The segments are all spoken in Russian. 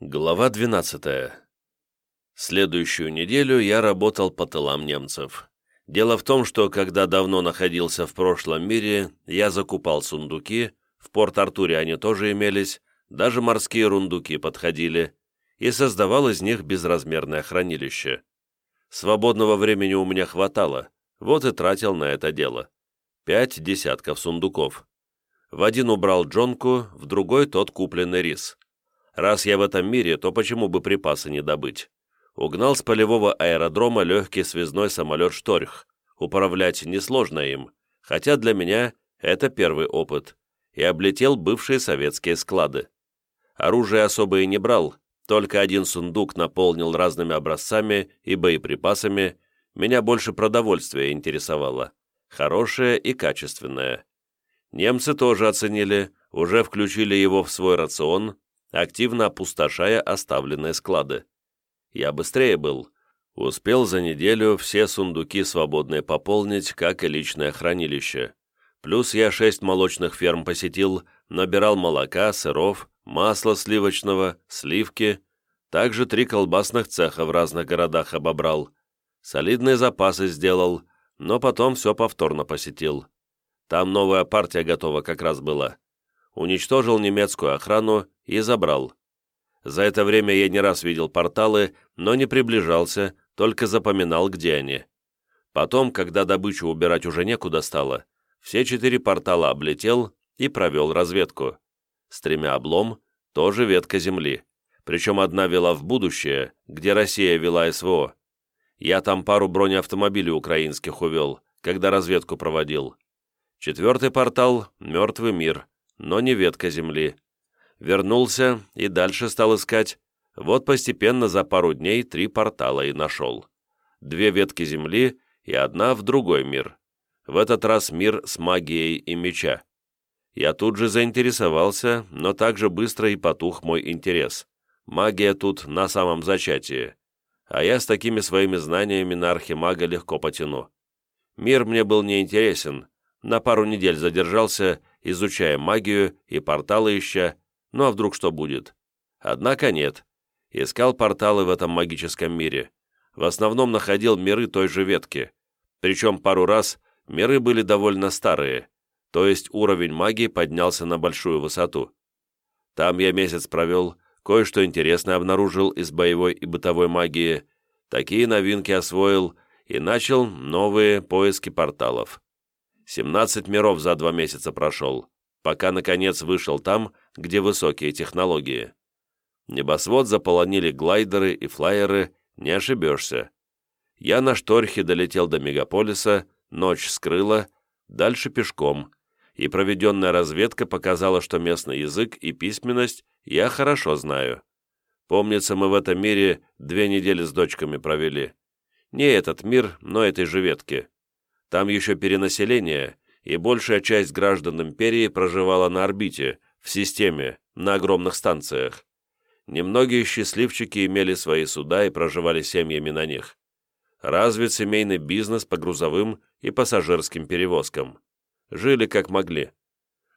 Глава 12. Следующую неделю я работал по тылам немцев. Дело в том, что когда давно находился в прошлом мире, я закупал сундуки, в Порт-Артуре они тоже имелись, даже морские рундуки подходили, и создавал из них безразмерное хранилище. Свободного времени у меня хватало, вот и тратил на это дело. Пять десятков сундуков. В один убрал джонку, в другой тот купленный рис. Раз я в этом мире, то почему бы припасы не добыть? Угнал с полевого аэродрома легкий связной самолет «Шторх». Управлять несложно им, хотя для меня это первый опыт. И облетел бывшие советские склады. Оружие особо и не брал, только один сундук наполнил разными образцами и боеприпасами, меня больше продовольствие интересовало. Хорошее и качественное. Немцы тоже оценили, уже включили его в свой рацион, активно опустошая оставленные склады. Я быстрее был. Успел за неделю все сундуки свободные пополнить, как и личное хранилище. Плюс я шесть молочных ферм посетил, набирал молока, сыров, масла сливочного, сливки. Также три колбасных цеха в разных городах обобрал. Солидные запасы сделал, но потом все повторно посетил. Там новая партия готова как раз была. Уничтожил немецкую охрану и забрал. За это время я не раз видел порталы, но не приближался, только запоминал, где они. Потом, когда добычу убирать уже некуда стало, все четыре портала облетел и провел разведку. С тремя облом, тоже ветка Земли. Причем одна вела в будущее, где Россия вела СВО. Я там пару бронеавтомобилей украинских увел, когда разведку проводил. Четвертый портал — мертвый мир, но не ветка Земли. Вернулся и дальше стал искать. Вот постепенно за пару дней три портала и нашел. Две ветки Земли и одна в другой мир. В этот раз мир с магией и меча. Я тут же заинтересовался, но также быстро и потух мой интерес. Магия тут на самом зачатии. А я с такими своими знаниями на архимага легко потяну. Мир мне был неинтересен. На пару недель задержался, изучая магию и порталы ища, ну а вдруг что будет? Однако нет. Искал порталы в этом магическом мире. В основном находил миры той же ветки. Причем пару раз миры были довольно старые, то есть уровень магии поднялся на большую высоту. Там я месяц провел, кое-что интересное обнаружил из боевой и бытовой магии, такие новинки освоил и начал новые поиски порталов. 17 миров за два месяца прошел пока, наконец, вышел там, где высокие технологии. Небосвод заполонили глайдеры и флайеры, не ошибешься. Я на шторхе долетел до мегаполиса, ночь скрыла, дальше пешком, и проведенная разведка показала, что местный язык и письменность я хорошо знаю. Помнится, мы в этом мире две недели с дочками провели. Не этот мир, но этой же ветки. Там еще перенаселение, и большая часть граждан империи проживала на орбите, в системе, на огромных станциях. Немногие счастливчики имели свои суда и проживали семьями на них. Развит семейный бизнес по грузовым и пассажирским перевозкам. Жили как могли.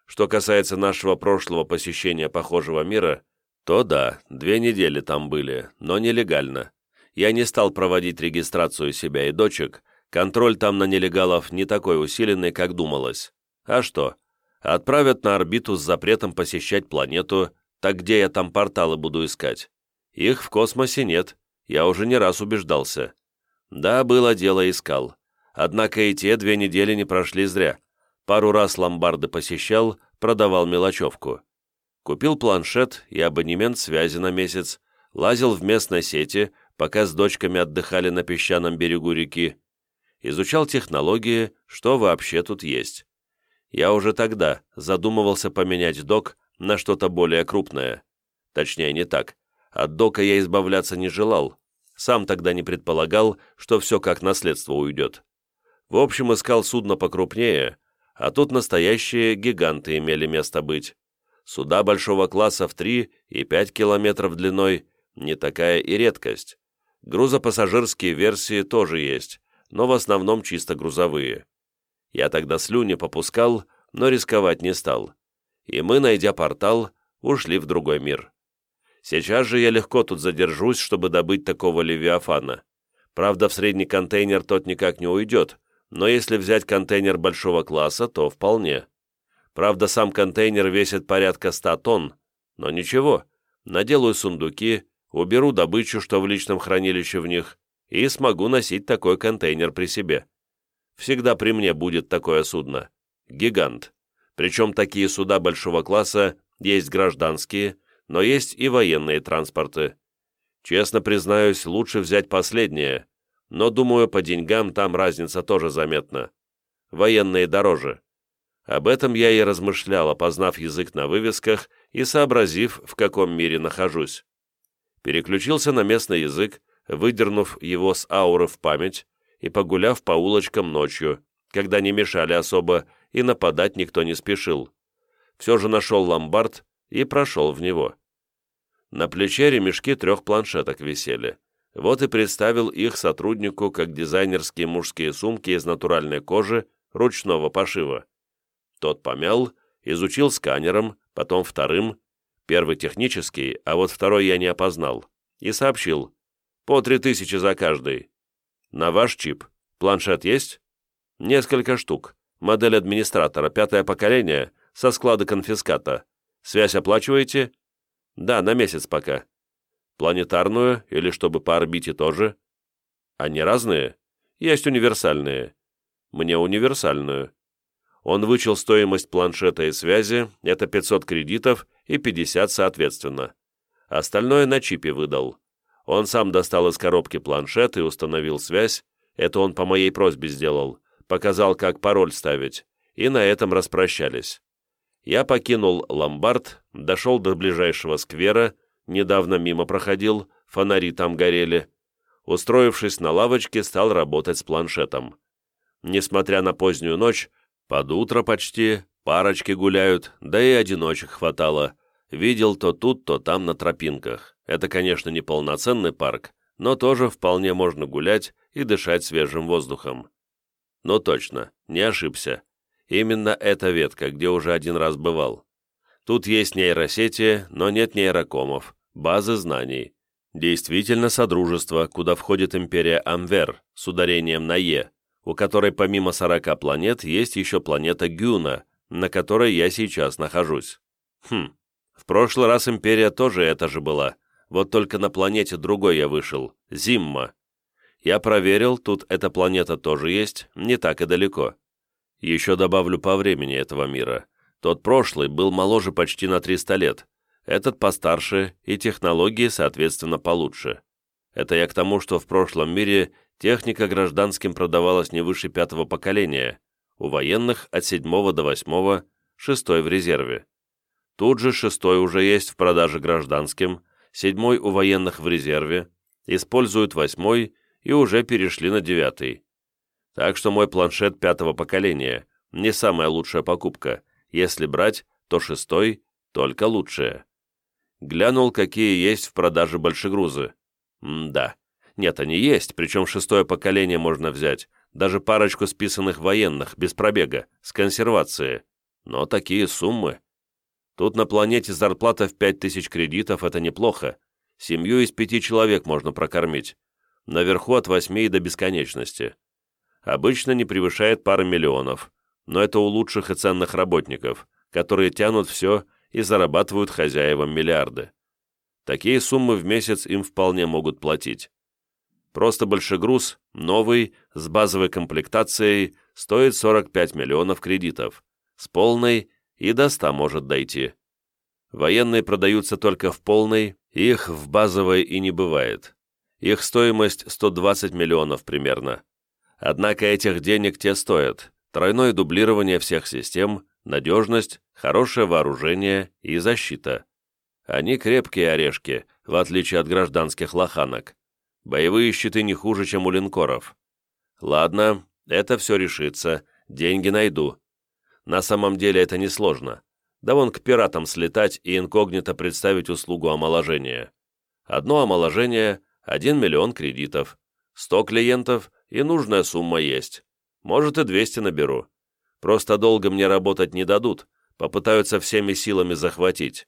Что касается нашего прошлого посещения похожего мира, то да, две недели там были, но нелегально. Я не стал проводить регистрацию себя и дочек, Контроль там на нелегалов не такой усиленный, как думалось. А что? Отправят на орбиту с запретом посещать планету, так где я там порталы буду искать? Их в космосе нет, я уже не раз убеждался. Да, было дело, искал. Однако и те две недели не прошли зря. Пару раз ломбарды посещал, продавал мелочевку. Купил планшет и абонемент связи на месяц, лазил в местной сети, пока с дочками отдыхали на песчаном берегу реки, изучал технологии, что вообще тут есть. Я уже тогда задумывался поменять док на что-то более крупное. Точнее, не так. От дока я избавляться не желал. Сам тогда не предполагал, что все как наследство уйдет. В общем, искал судно покрупнее, а тут настоящие гиганты имели место быть. Суда большого класса в 3 и 5 километров длиной не такая и редкость. Грузопассажирские версии тоже есть, но в основном чисто грузовые. Я тогда слюни попускал, но рисковать не стал. И мы, найдя портал, ушли в другой мир. Сейчас же я легко тут задержусь, чтобы добыть такого левиафана. Правда, в средний контейнер тот никак не уйдет, но если взять контейнер большого класса, то вполне. Правда, сам контейнер весит порядка 100 тонн, но ничего, наделаю сундуки, уберу добычу, что в личном хранилище в них, и смогу носить такой контейнер при себе. Всегда при мне будет такое судно. Гигант. Причем такие суда большого класса есть гражданские, но есть и военные транспорты. Честно признаюсь, лучше взять последнее, но, думаю, по деньгам там разница тоже заметна. Военные дороже. Об этом я и размышлял, опознав язык на вывесках и сообразив, в каком мире нахожусь. Переключился на местный язык, выдернув его с ауры в память и погуляв по улочкам ночью, когда не мешали особо и нападать никто не спешил. Все же нашел ломбард и прошел в него. На плече ремешки трех планшеток висели. Вот и представил их сотруднику как дизайнерские мужские сумки из натуральной кожи ручного пошива. Тот помял, изучил сканером, потом вторым, первый технический, а вот второй я не опознал, и сообщил, по три тысячи за каждый. На ваш чип. Планшет есть? Несколько штук. Модель администратора, пятое поколение, со склада конфиската. Связь оплачиваете? Да, на месяц пока. Планетарную или чтобы по орбите тоже? Они разные? Есть универсальные. Мне универсальную. Он вычел стоимость планшета и связи, это 500 кредитов и 50 соответственно. Остальное на чипе выдал. Он сам достал из коробки планшет и установил связь, это он по моей просьбе сделал, показал, как пароль ставить, и на этом распрощались. Я покинул ломбард, дошел до ближайшего сквера, недавно мимо проходил, фонари там горели. Устроившись на лавочке, стал работать с планшетом. Несмотря на позднюю ночь, под утро почти, парочки гуляют, да и одиночек хватало. Видел то тут, то там на тропинках. Это, конечно, не полноценный парк, но тоже вполне можно гулять и дышать свежим воздухом. Но точно, не ошибся. Именно эта ветка, где уже один раз бывал. Тут есть нейросети, но нет нейрокомов, базы знаний. Действительно Содружество, куда входит империя Амвер с ударением на «е», у которой помимо 40 планет есть еще планета Гюна, на которой я сейчас нахожусь. Хм, в прошлый раз империя тоже это же была, вот только на планете другой я вышел, Зимма. Я проверил, тут эта планета тоже есть, не так и далеко. Еще добавлю по времени этого мира. Тот прошлый был моложе почти на 300 лет, этот постарше и технологии, соответственно, получше. Это я к тому, что в прошлом мире техника гражданским продавалась не выше пятого поколения, у военных от седьмого до восьмого, шестой в резерве. Тут же шестой уже есть в продаже гражданским, седьмой у военных в резерве, используют восьмой и уже перешли на девятый. Так что мой планшет пятого поколения не самая лучшая покупка. Если брать, то шестой только лучшая. Глянул, какие есть в продаже большегрузы. М-да. Нет, они есть, причем шестое поколение можно взять. Даже парочку списанных военных, без пробега, с консервацией. Но такие суммы. Тут на планете зарплата в пять тысяч кредитов – это неплохо. Семью из пяти человек можно прокормить. Наверху от восьми до бесконечности обычно не превышает пары миллионов, но это у лучших и ценных работников, которые тянут все и зарабатывают хозяевам миллиарды. Такие суммы в месяц им вполне могут платить. Просто большегруз, новый, с базовой комплектацией, стоит 45 миллионов кредитов, с полной и до 100 может дойти. Военные продаются только в полной, их в базовой и не бывает. Их стоимость 120 миллионов примерно. Однако этих денег те стоят. Тройное дублирование всех систем, надежность, хорошее вооружение и защита. Они крепкие орешки, в отличие от гражданских лоханок. Боевые щиты не хуже, чем у линкоров. Ладно, это все решится, деньги найду. На самом деле это несложно. Да вон к пиратам слетать и инкогнито представить услугу омоложения. Одно омоложение – 1 миллион кредитов. 100 клиентов и нужная сумма есть. Может, и 200 наберу. Просто долго мне работать не дадут, попытаются всеми силами захватить.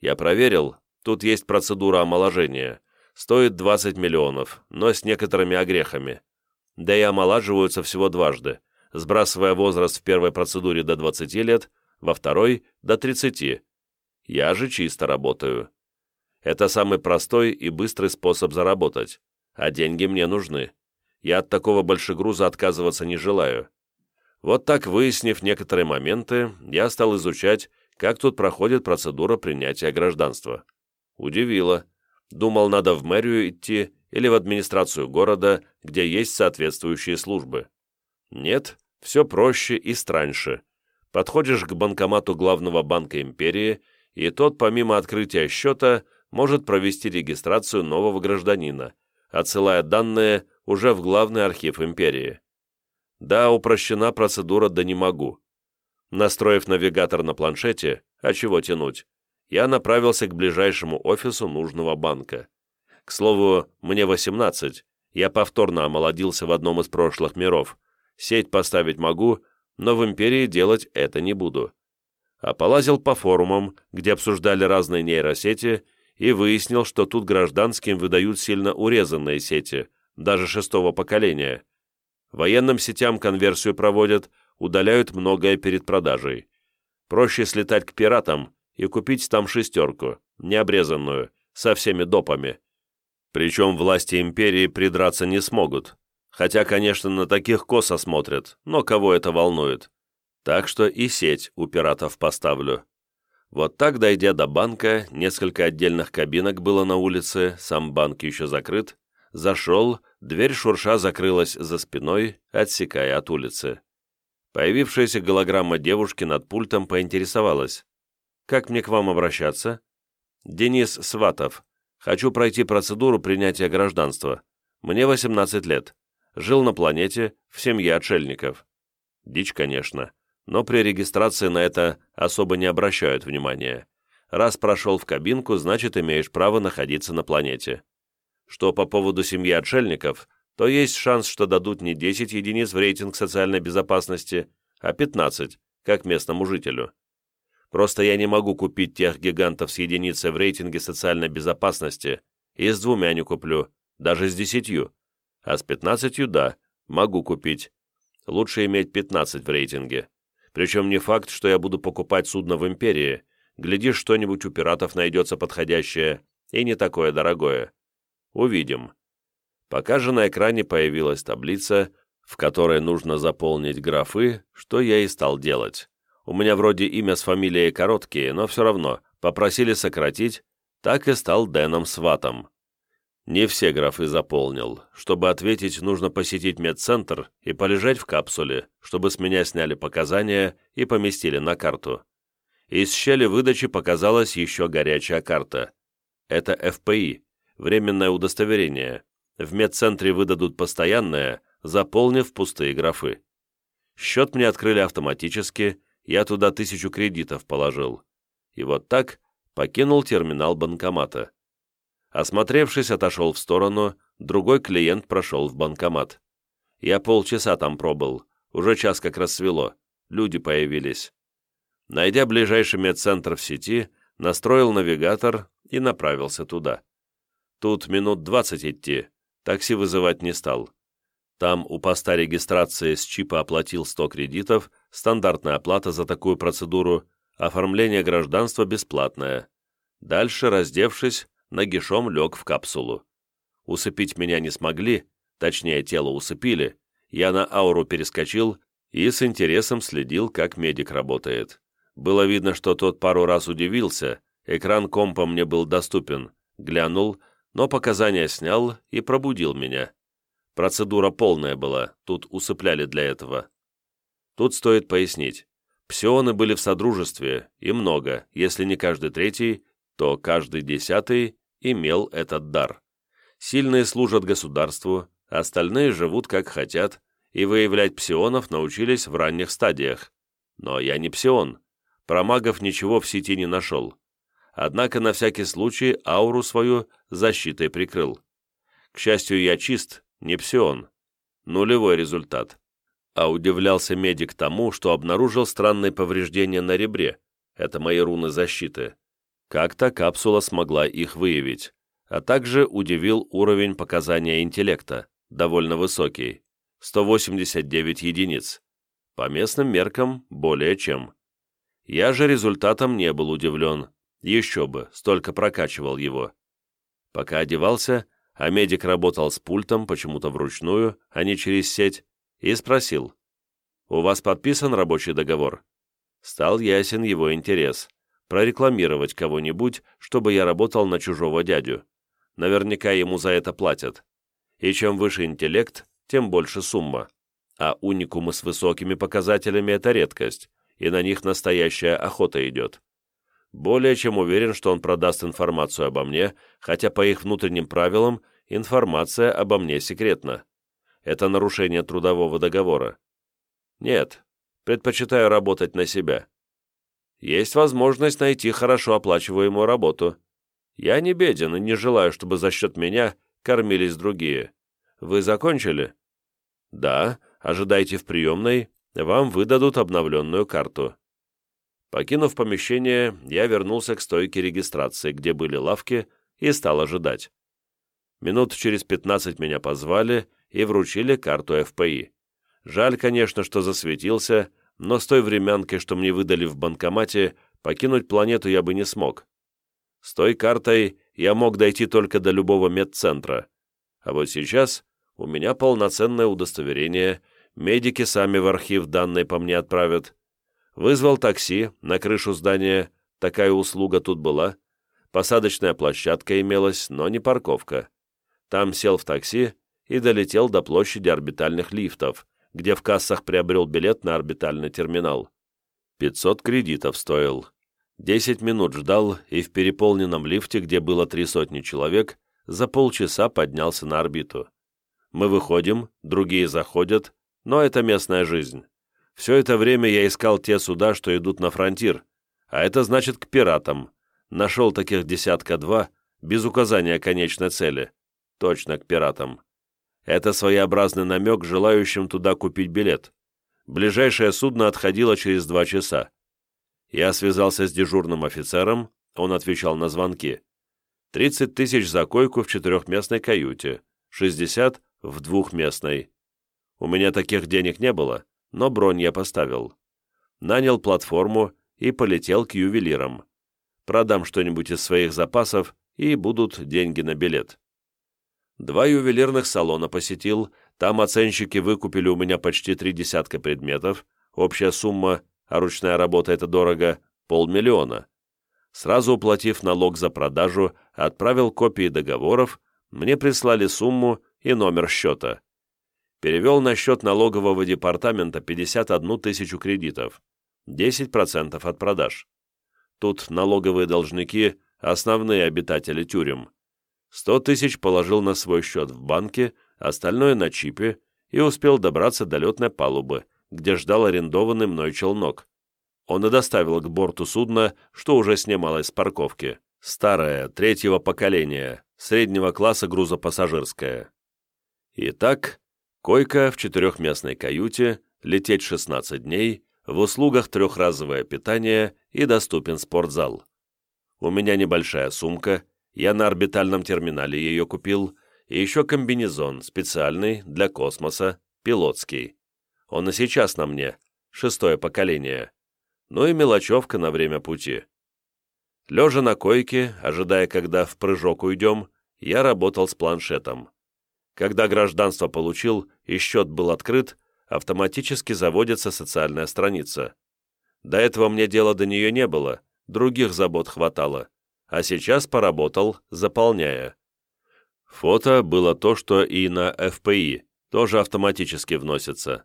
Я проверил, Тут есть процедура омоложения. Стоит 20 миллионов, но с некоторыми огрехами. Да и омолаживаются всего дважды, сбрасывая возраст в первой процедуре до 20 лет, во второй – до 30. Я же чисто работаю. Это самый простой и быстрый способ заработать, а деньги мне нужны. Я от такого большегруза отказываться не желаю. Вот так, выяснив некоторые моменты, я стал изучать, как тут проходит процедура принятия гражданства. Удивило. Думал, надо в мэрию идти или в администрацию города, где есть соответствующие службы. Нет, все проще и страньше. Подходишь к банкомату главного банка империи, и тот, помимо открытия счета, может провести регистрацию нового гражданина, отсылая данные уже в главный архив империи. Да, упрощена процедура, да не могу. Настроив навигатор на планшете, а чего тянуть, я направился к ближайшему офису нужного банка. К слову, мне 18, я повторно омолодился в одном из прошлых миров. Сеть поставить могу, но в Империи делать это не буду. А полазил по форумам, где обсуждали разные нейросети, и выяснил, что тут гражданским выдают сильно урезанные сети, даже шестого поколения. Военным сетям конверсию проводят, удаляют многое перед продажей. Проще слетать к пиратам, и купить там шестерку, необрезанную, со всеми допами. Причем власти империи придраться не смогут. Хотя, конечно, на таких косо смотрят, но кого это волнует? Так что и сеть у пиратов поставлю. Вот так, дойдя до банка, несколько отдельных кабинок было на улице, сам банк еще закрыт, зашел, дверь шурша закрылась за спиной, отсекая от улицы. Появившаяся голограмма девушки над пультом поинтересовалась. Как мне к вам обращаться? Денис Сватов. Хочу пройти процедуру принятия гражданства. Мне 18 лет. Жил на планете, в семье отшельников. Дичь, конечно, но при регистрации на это особо не обращают внимания. Раз прошел в кабинку, значит, имеешь право находиться на планете. Что по поводу семьи отшельников, то есть шанс, что дадут не 10 единиц в рейтинг социальной безопасности, а 15, как местному жителю. Просто я не могу купить тех гигантов с единицей в рейтинге социальной безопасности, и с двумя не куплю, даже с десятью. А с пятнадцатью, да, могу купить. Лучше иметь пятнадцать в рейтинге. Причем не факт, что я буду покупать судно в Империи. Глядишь, что-нибудь у пиратов найдется подходящее, и не такое дорогое. Увидим. Пока же на экране появилась таблица, в которой нужно заполнить графы, что я и стал делать. У меня вроде имя с фамилией короткие, но все равно, попросили сократить, так и стал Дэном Сватом. Не все графы заполнил. Чтобы ответить, нужно посетить медцентр и полежать в капсуле, чтобы с меня сняли показания и поместили на карту. Из щели выдачи показалась еще горячая карта. Это ФПИ, временное удостоверение. В медцентре выдадут постоянное, заполнив пустые графы. Счет мне открыли автоматически, я туда тысячу кредитов положил. И вот так покинул терминал банкомата. Осмотревшись, отошел в сторону, другой клиент прошел в банкомат. Я полчаса там пробыл, уже час как рассвело, люди появились. Найдя ближайший медцентр в сети, настроил навигатор и направился туда. Тут минут двадцать идти, такси вызывать не стал. Там у поста регистрации с чипа оплатил 100 кредитов, стандартная оплата за такую процедуру, оформление гражданства бесплатное. Дальше, раздевшись, нагишом лег в капсулу. Усыпить меня не смогли, точнее, тело усыпили, я на ауру перескочил и с интересом следил, как медик работает. Было видно, что тот пару раз удивился, экран компа мне был доступен, глянул, но показания снял и пробудил меня. Процедура полная была, тут усыпляли для этого. Тут стоит пояснить. Псионы были в содружестве, и много, если не каждый третий, то каждый десятый имел этот дар. Сильные служат государству, остальные живут как хотят, и выявлять псионов научились в ранних стадиях. Но я не псион. Про магов ничего в сети не нашел. Однако на всякий случай ауру свою защитой прикрыл. К счастью, я чист, не псион. Нулевой результат. А удивлялся медик тому, что обнаружил странные повреждения на ребре. Это мои руны защиты. Как-то капсула смогла их выявить, а также удивил уровень показания интеллекта, довольно высокий, 189 единиц. По местным меркам более чем. Я же результатом не был удивлен, еще бы, столько прокачивал его. Пока одевался, а медик работал с пультом, почему-то вручную, а не через сеть, и спросил, «У вас подписан рабочий договор?» Стал ясен его интерес – прорекламировать кого-нибудь, чтобы я работал на чужого дядю. Наверняка ему за это платят. И чем выше интеллект, тем больше сумма. А уникумы с высокими показателями – это редкость, и на них настоящая охота идет. Более чем уверен, что он продаст информацию обо мне, хотя по их внутренним правилам информация обо мне секретна. Это нарушение трудового договора. Нет, предпочитаю работать на себя. Есть возможность найти хорошо оплачиваемую работу. Я не беден и не желаю, чтобы за счет меня кормились другие. Вы закончили? Да, ожидайте в приемной, вам выдадут обновленную карту. Покинув помещение, я вернулся к стойке регистрации, где были лавки, и стал ожидать. Минут через 15 меня позвали и вручили карту ФПИ. Жаль, конечно, что засветился, но с той времянкой, что мне выдали в банкомате, покинуть планету я бы не смог. С той картой я мог дойти только до любого медцентра. А вот сейчас у меня полноценное удостоверение, медики сами в архив данные по мне отправят, Вызвал такси на крышу здания, такая услуга тут была. Посадочная площадка имелась, но не парковка. Там сел в такси и долетел до площади орбитальных лифтов, где в кассах приобрел билет на орбитальный терминал. 500 кредитов стоил. 10 минут ждал и в переполненном лифте, где было три сотни человек, за полчаса поднялся на орбиту. Мы выходим, другие заходят, но это местная жизнь. Все это время я искал те суда, что идут на фронтир, а это значит к пиратам. Нашел таких десятка-два, без указания конечной цели. Точно к пиратам. Это своеобразный намек желающим туда купить билет. Ближайшее судно отходило через два часа. Я связался с дежурным офицером, он отвечал на звонки. 30 тысяч за койку в четырехместной каюте, 60 в двухместной. У меня таких денег не было, но бронь я поставил. Нанял платформу и полетел к ювелирам. Продам что-нибудь из своих запасов, и будут деньги на билет. Два ювелирных салона посетил, там оценщики выкупили у меня почти три десятка предметов, общая сумма, а ручная работа это дорого, полмиллиона. Сразу уплатив налог за продажу, отправил копии договоров, мне прислали сумму и номер счета перевел на счет налогового департамента 51 тысячу кредитов, 10% от продаж. Тут налоговые должники – основные обитатели тюрем. 100 тысяч положил на свой счет в банке, остальное на чипе и успел добраться до летной палубы, где ждал арендованный мной челнок. Он и доставил к борту судна, что уже снималось с парковки. Старое, третьего поколения, среднего класса грузопассажирское. Итак, Койка в четырехместной каюте, лететь 16 дней, в услугах трехразовое питание и доступен спортзал. У меня небольшая сумка, я на орбитальном терминале ее купил, и еще комбинезон, специальный, для космоса, пилотский. Он и сейчас на мне, шестое поколение. Ну и мелочевка на время пути. Лежа на койке, ожидая, когда в прыжок уйдем, я работал с планшетом. Когда гражданство получил и счет был открыт, автоматически заводится социальная страница. До этого мне дела до нее не было, других забот хватало, а сейчас поработал, заполняя. Фото было то, что и на FPI, тоже автоматически вносится.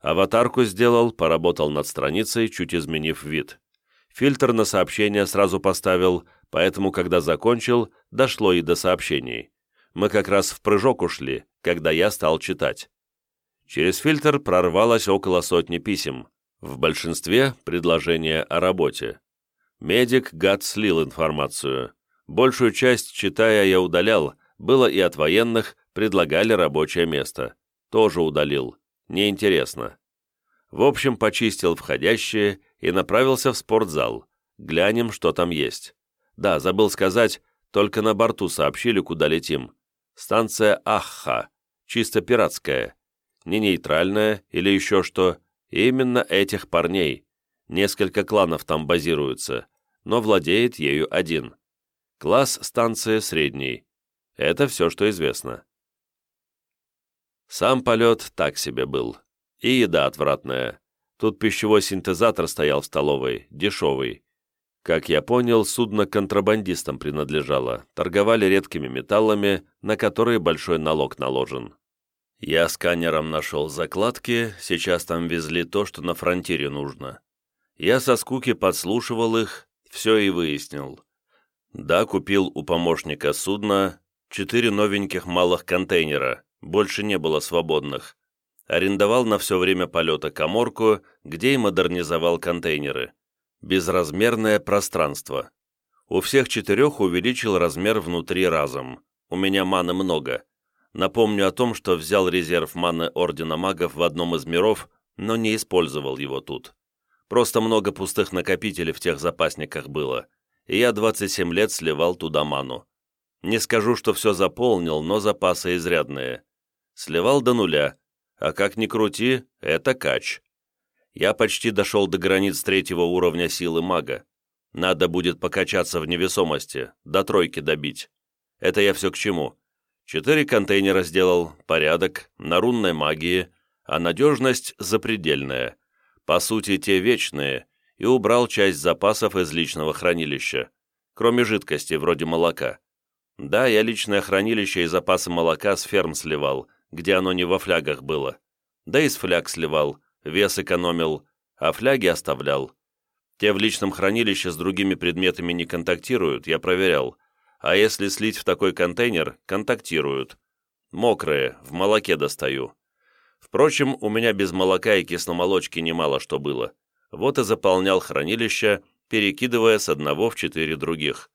Аватарку сделал, поработал над страницей, чуть изменив вид. Фильтр на сообщения сразу поставил, поэтому, когда закончил, дошло и до сообщений мы как раз в прыжок ушли, когда я стал читать. Через фильтр прорвалось около сотни писем, в большинстве предложения о работе. Медик, гад, слил информацию. Большую часть, читая, я удалял, было и от военных, предлагали рабочее место. Тоже удалил. Неинтересно. В общем, почистил входящие и направился в спортзал. Глянем, что там есть. Да, забыл сказать, только на борту сообщили, куда летим. Станция Ахха, чисто пиратская. Не нейтральная или еще что. Именно этих парней. Несколько кланов там базируются, но владеет ею один. Класс станции средний. Это все, что известно. Сам полет так себе был. И еда отвратная. Тут пищевой синтезатор стоял в столовой, дешевый. Как я понял, судно контрабандистам принадлежало, торговали редкими металлами, на которые большой налог наложен. Я сканером нашел закладки, сейчас там везли то, что на фронтире нужно. Я со скуки подслушивал их, все и выяснил. Да, купил у помощника судна четыре новеньких малых контейнера, больше не было свободных. Арендовал на все время полета коморку, где и модернизовал контейнеры. Безразмерное пространство. У всех четырех увеличил размер внутри разом. У меня маны много. Напомню о том, что взял резерв маны Ордена Магов в одном из миров, но не использовал его тут. Просто много пустых накопителей в тех запасниках было, и я 27 лет сливал туда ману. Не скажу, что все заполнил, но запасы изрядные. Сливал до нуля, а как ни крути, это кач я почти дошел до границ третьего уровня силы мага. Надо будет покачаться в невесомости, до тройки добить. Это я все к чему. Четыре контейнера сделал, порядок, на рунной магии, а надежность запредельная. По сути, те вечные, и убрал часть запасов из личного хранилища, кроме жидкости, вроде молока. Да, я личное хранилище и запасы молока с ферм сливал, где оно не во флягах было. Да и с фляг сливал, вес экономил, а фляги оставлял. Те в личном хранилище с другими предметами не контактируют, я проверял. А если слить в такой контейнер, контактируют. Мокрые, в молоке достаю. Впрочем, у меня без молока и кисломолочки немало что было. Вот и заполнял хранилище, перекидывая с одного в четыре других.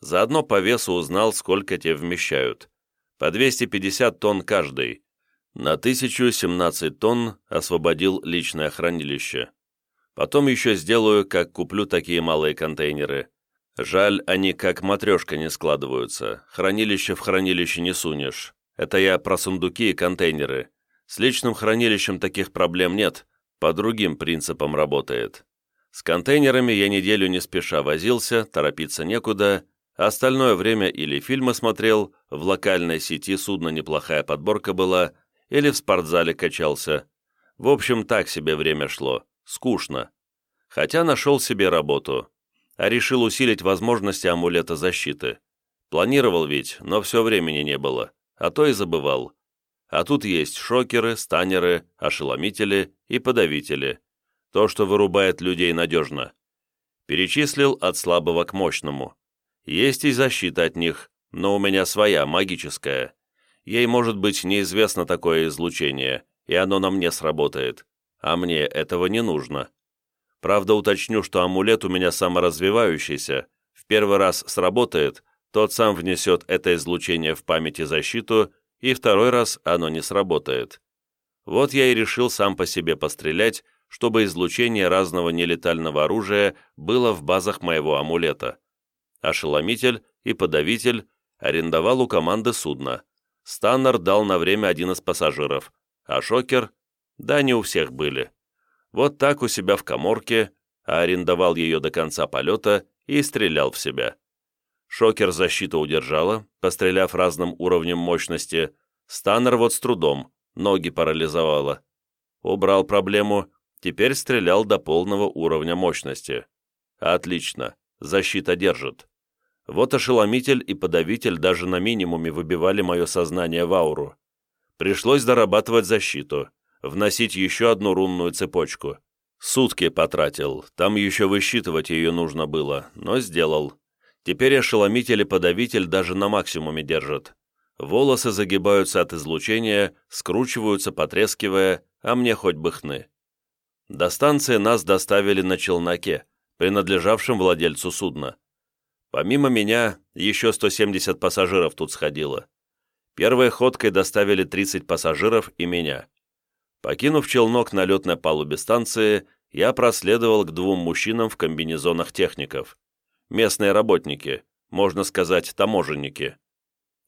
Заодно по весу узнал, сколько те вмещают. По 250 тонн каждый. На 1017 тонн освободил личное хранилище. Потом еще сделаю, как куплю такие малые контейнеры. Жаль, они как матрешка не складываются. Хранилище в хранилище не сунешь. Это я про сундуки и контейнеры. С личным хранилищем таких проблем нет, по другим принципам работает. С контейнерами я неделю не спеша возился, торопиться некуда, остальное время или фильмы смотрел, в локальной сети судна неплохая подборка была – или в спортзале качался. В общем, так себе время шло. Скучно. Хотя нашел себе работу. А решил усилить возможности амулета защиты. Планировал ведь, но все времени не было. А то и забывал. А тут есть шокеры, станеры, ошеломители и подавители. То, что вырубает людей надежно. Перечислил от слабого к мощному. Есть и защита от них, но у меня своя, магическая. Ей может быть неизвестно такое излучение, и оно на мне сработает. А мне этого не нужно. Правда, уточню, что амулет у меня саморазвивающийся. В первый раз сработает, тот сам внесет это излучение в память и защиту, и второй раз оно не сработает. Вот я и решил сам по себе пострелять, чтобы излучение разного нелетального оружия было в базах моего амулета. Ошеломитель и подавитель арендовал у команды судна. Станнер дал на время один из пассажиров, а Шокер, да, не у всех были. Вот так у себя в коморке, а арендовал ее до конца полета и стрелял в себя. Шокер защиту удержала, постреляв разным уровнем мощности, Станнер вот с трудом, ноги парализовала. Убрал проблему, теперь стрелял до полного уровня мощности. Отлично, защита держит. Вот ошеломитель и подавитель даже на минимуме выбивали мое сознание в ауру. Пришлось дорабатывать защиту, вносить еще одну рунную цепочку. Сутки потратил, там еще высчитывать ее нужно было, но сделал. Теперь ошеломитель и подавитель даже на максимуме держат. Волосы загибаются от излучения, скручиваются, потрескивая, а мне хоть бы хны. До станции нас доставили на челноке, принадлежавшем владельцу судна. Помимо меня, еще 170 пассажиров тут сходило. Первой ходкой доставили 30 пассажиров и меня. Покинув челнок на летной палубе станции, я проследовал к двум мужчинам в комбинезонах техников. Местные работники, можно сказать, таможенники.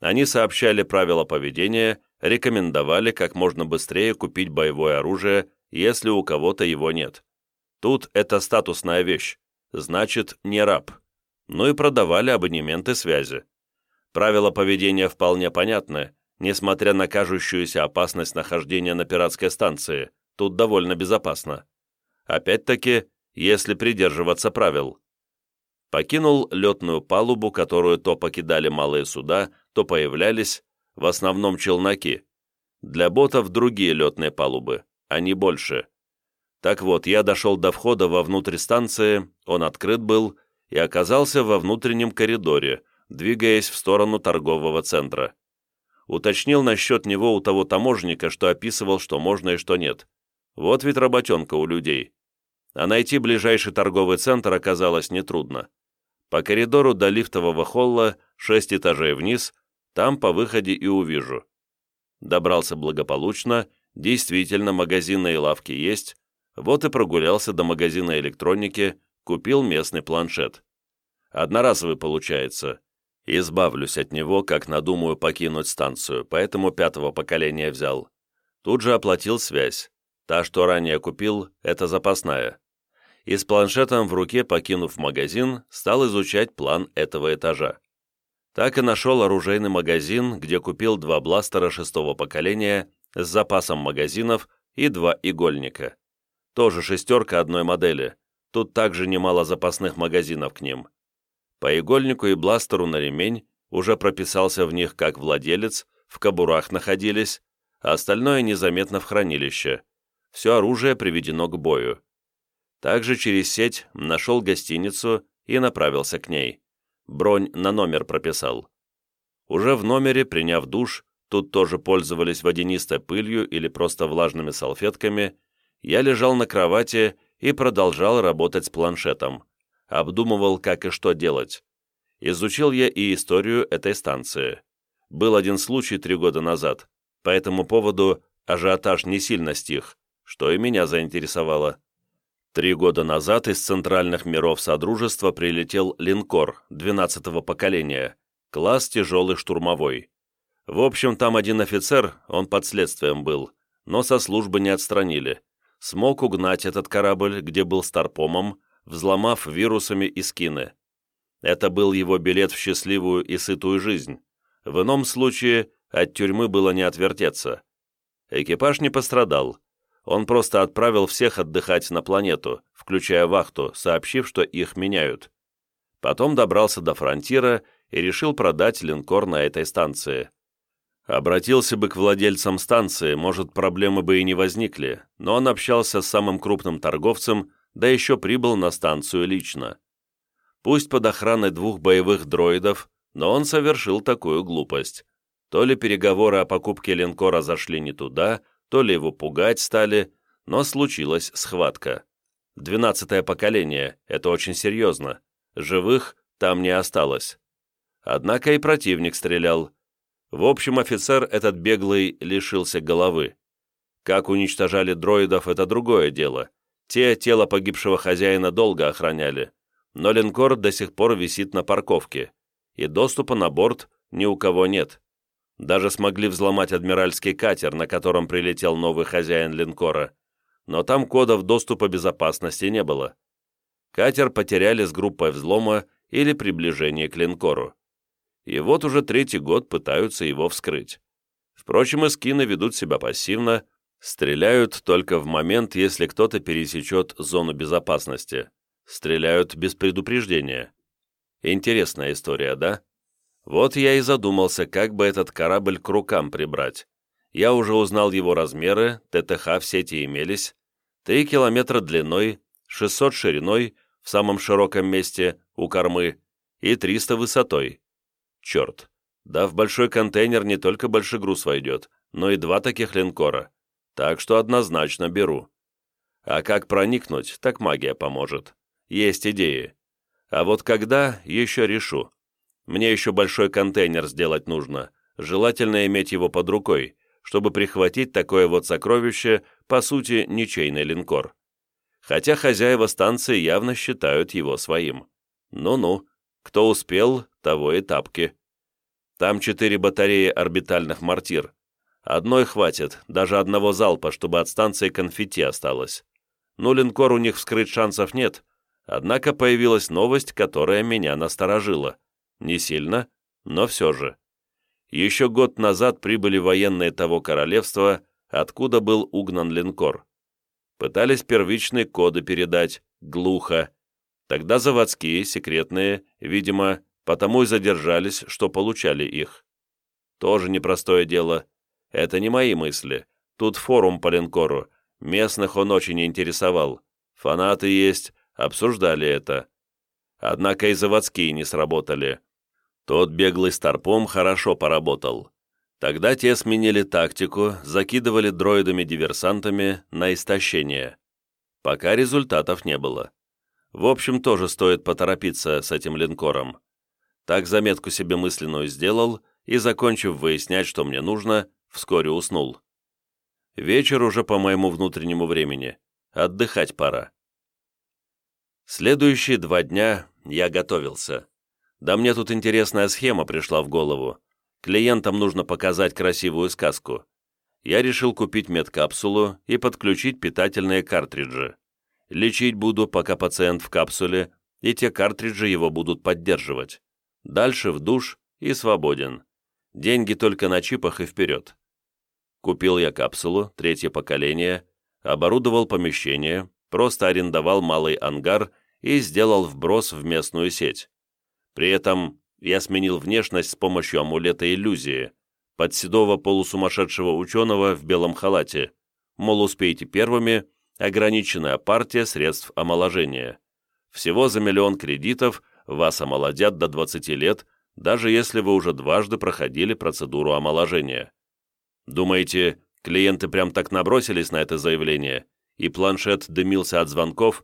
Они сообщали правила поведения, рекомендовали как можно быстрее купить боевое оружие, если у кого-то его нет. Тут это статусная вещь, значит, не раб. Ну и продавали абонементы связи. Правила поведения вполне понятны, несмотря на кажущуюся опасность нахождения на пиратской станции, тут довольно безопасно. Опять-таки, если придерживаться правил. Покинул летную палубу, которую то покидали малые суда, то появлялись, в основном челноки. Для ботов другие летные палубы, а не больше. Так вот, я дошел до входа во внутрь станции, он открыт был, и оказался во внутреннем коридоре, двигаясь в сторону торгового центра. Уточнил насчет него у того таможенника, что описывал, что можно и что нет. Вот ведь работенка у людей. А найти ближайший торговый центр оказалось нетрудно. По коридору до лифтового холла, шесть этажей вниз, там по выходе и увижу. Добрался благополучно, действительно магазины и лавки есть, вот и прогулялся до магазина электроники, купил местный планшет. Одноразовый получается. Избавлюсь от него, как надумаю покинуть станцию, поэтому пятого поколения взял. Тут же оплатил связь. Та, что ранее купил, это запасная. И с планшетом в руке, покинув магазин, стал изучать план этого этажа. Так и нашел оружейный магазин, где купил два бластера шестого поколения с запасом магазинов и два игольника. Тоже шестерка одной модели. Тут также немало запасных магазинов к ним. По игольнику и бластеру на ремень уже прописался в них как владелец, в кобурах находились, а остальное незаметно в хранилище. Все оружие приведено к бою. Также через сеть нашел гостиницу и направился к ней. Бронь на номер прописал. Уже в номере, приняв душ, тут тоже пользовались водянистой пылью или просто влажными салфетками, я лежал на кровати и продолжал работать с планшетом. Обдумывал, как и что делать. Изучил я и историю этой станции. Был один случай три года назад. По этому поводу ажиотаж не сильно стих, что и меня заинтересовало. Три года назад из центральных миров Содружества прилетел линкор 12-го поколения, класс тяжелый штурмовой. В общем, там один офицер, он под следствием был, но со службы не отстранили смог угнать этот корабль, где был старпомом, взломав вирусами и скины. Это был его билет в счастливую и сытую жизнь. В ином случае от тюрьмы было не отвертеться. Экипаж не пострадал. Он просто отправил всех отдыхать на планету, включая вахту, сообщив, что их меняют. Потом добрался до фронтира и решил продать линкор на этой станции. Обратился бы к владельцам станции, может, проблемы бы и не возникли, но он общался с самым крупным торговцем, да еще прибыл на станцию лично. Пусть под охраной двух боевых дроидов, но он совершил такую глупость. То ли переговоры о покупке линкора зашли не туда, то ли его пугать стали, но случилась схватка. Двенадцатое поколение, это очень серьезно. Живых там не осталось. Однако и противник стрелял, в общем, офицер этот беглый лишился головы. Как уничтожали дроидов, это другое дело. Те тело погибшего хозяина долго охраняли, но линкор до сих пор висит на парковке, и доступа на борт ни у кого нет. Даже смогли взломать адмиральский катер, на котором прилетел новый хозяин линкора, но там кодов доступа безопасности не было. Катер потеряли с группой взлома или приближения к линкору и вот уже третий год пытаются его вскрыть. Впрочем, эскины ведут себя пассивно, стреляют только в момент, если кто-то пересечет зону безопасности. Стреляют без предупреждения. Интересная история, да? Вот я и задумался, как бы этот корабль к рукам прибрать. Я уже узнал его размеры, ТТХ в сети имелись. 3 километра длиной, 600 шириной, в самом широком месте, у кормы, и 300 высотой. Черт, да в большой контейнер не только большой груз войдет, но и два таких линкора. Так что однозначно беру. А как проникнуть, так магия поможет. Есть идеи. А вот когда, еще решу. Мне еще большой контейнер сделать нужно. Желательно иметь его под рукой, чтобы прихватить такое вот сокровище, по сути, ничейный линкор. Хотя хозяева станции явно считают его своим. Ну-ну, кто успел, того и тапки. Там четыре батареи орбитальных мортир. Одной хватит, даже одного залпа, чтобы от станции конфетти осталось. Ну, линкор у них вскрыть шансов нет, однако появилась новость, которая меня насторожила. Не сильно, но все же. Еще год назад прибыли военные того королевства, откуда был угнан линкор. Пытались первичные коды передать, глухо. Тогда заводские, секретные, видимо, потому и задержались, что получали их. Тоже непростое дело. Это не мои мысли. Тут форум по линкору. Местных он очень интересовал. Фанаты есть, обсуждали это. Однако и заводские не сработали. Тот беглый старпом хорошо поработал. Тогда те сменили тактику, закидывали дроидами-диверсантами на истощение. Пока результатов не было. В общем, тоже стоит поторопиться с этим линкором. Так заметку себе мысленную сделал и, закончив выяснять, что мне нужно, вскоре уснул. Вечер уже по моему внутреннему времени. Отдыхать пора. Следующие два дня я готовился. Да мне тут интересная схема пришла в голову. Клиентам нужно показать красивую сказку. Я решил купить медкапсулу и подключить питательные картриджи. Лечить буду, пока пациент в капсуле, и те картриджи его будут поддерживать. Дальше в душ и свободен. Деньги только на чипах и вперед. Купил я капсулу, третье поколение, оборудовал помещение, просто арендовал малый ангар и сделал вброс в местную сеть. При этом я сменил внешность с помощью амулета иллюзии, под седого полусумасшедшего ученого в белом халате, мол, успейте первыми, ограниченная партия средств омоложения. Всего за миллион кредитов вас омолодят до 20 лет, даже если вы уже дважды проходили процедуру омоложения. Думаете, клиенты прям так набросились на это заявление, и планшет дымился от звонков,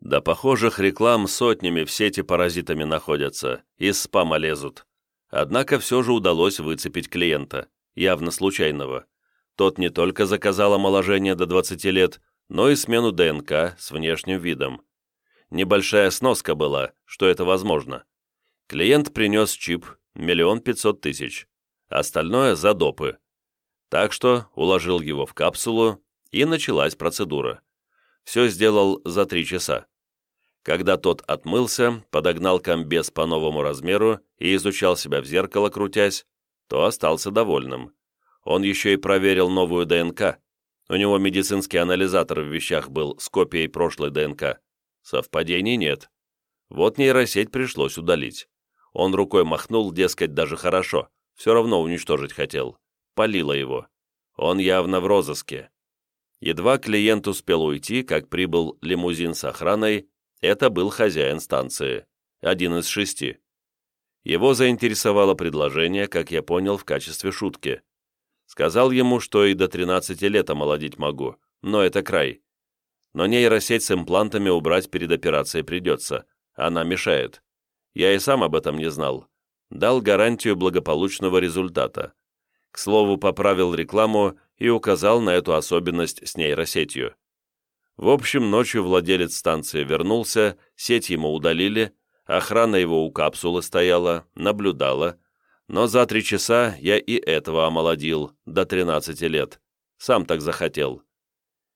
да похожих реклам сотнями в сети паразитами находятся, из спама лезут. Однако все же удалось выцепить клиента, явно случайного. Тот не только заказал омоложение до 20 лет, но и смену ДНК с внешним видом. Небольшая сноска была, что это возможно. Клиент принес чип, миллион пятьсот тысяч. Остальное за допы. Так что уложил его в капсулу, и началась процедура. Все сделал за три часа. Когда тот отмылся, подогнал комбез по новому размеру и изучал себя в зеркало, крутясь, то остался довольным. Он еще и проверил новую ДНК. У него медицинский анализатор в вещах был с копией прошлой ДНК. Совпадений нет. Вот нейросеть пришлось удалить. Он рукой махнул, дескать, даже хорошо. Все равно уничтожить хотел. Полило его. Он явно в розыске. Едва клиент успел уйти, как прибыл лимузин с охраной это был хозяин станции, один из шести. Его заинтересовало предложение, как я понял, в качестве шутки. Сказал ему, что и до 13 лет омолодить могу, но это край. Но нейросеть с имплантами убрать перед операцией придется, она мешает. Я и сам об этом не знал. Дал гарантию благополучного результата. К слову, поправил рекламу и указал на эту особенность с нейросетью. В общем, ночью владелец станции вернулся, сеть ему удалили, охрана его у капсулы стояла, наблюдала, но за три часа я и этого омолодил, до 13 лет. Сам так захотел.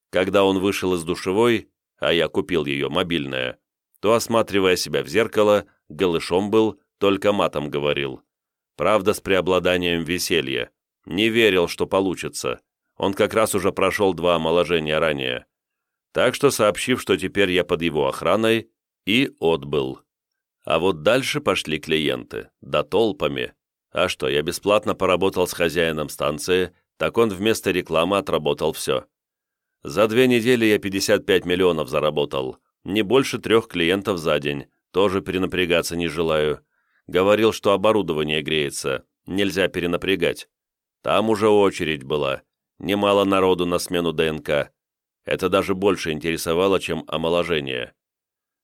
Когда он вышел из душевой, а я купил ее, мобильная, то, осматривая себя в зеркало, голышом был, только матом говорил. Правда, с преобладанием веселья. Не верил, что получится. Он как раз уже прошел два омоложения ранее так что сообщив, что теперь я под его охраной, и отбыл. А вот дальше пошли клиенты, да толпами. А что, я бесплатно поработал с хозяином станции, так он вместо рекламы отработал все. За две недели я 55 миллионов заработал, не больше трех клиентов за день, тоже перенапрягаться не желаю. Говорил, что оборудование греется, нельзя перенапрягать. Там уже очередь была, немало народу на смену ДНК. Это даже больше интересовало, чем омоложение.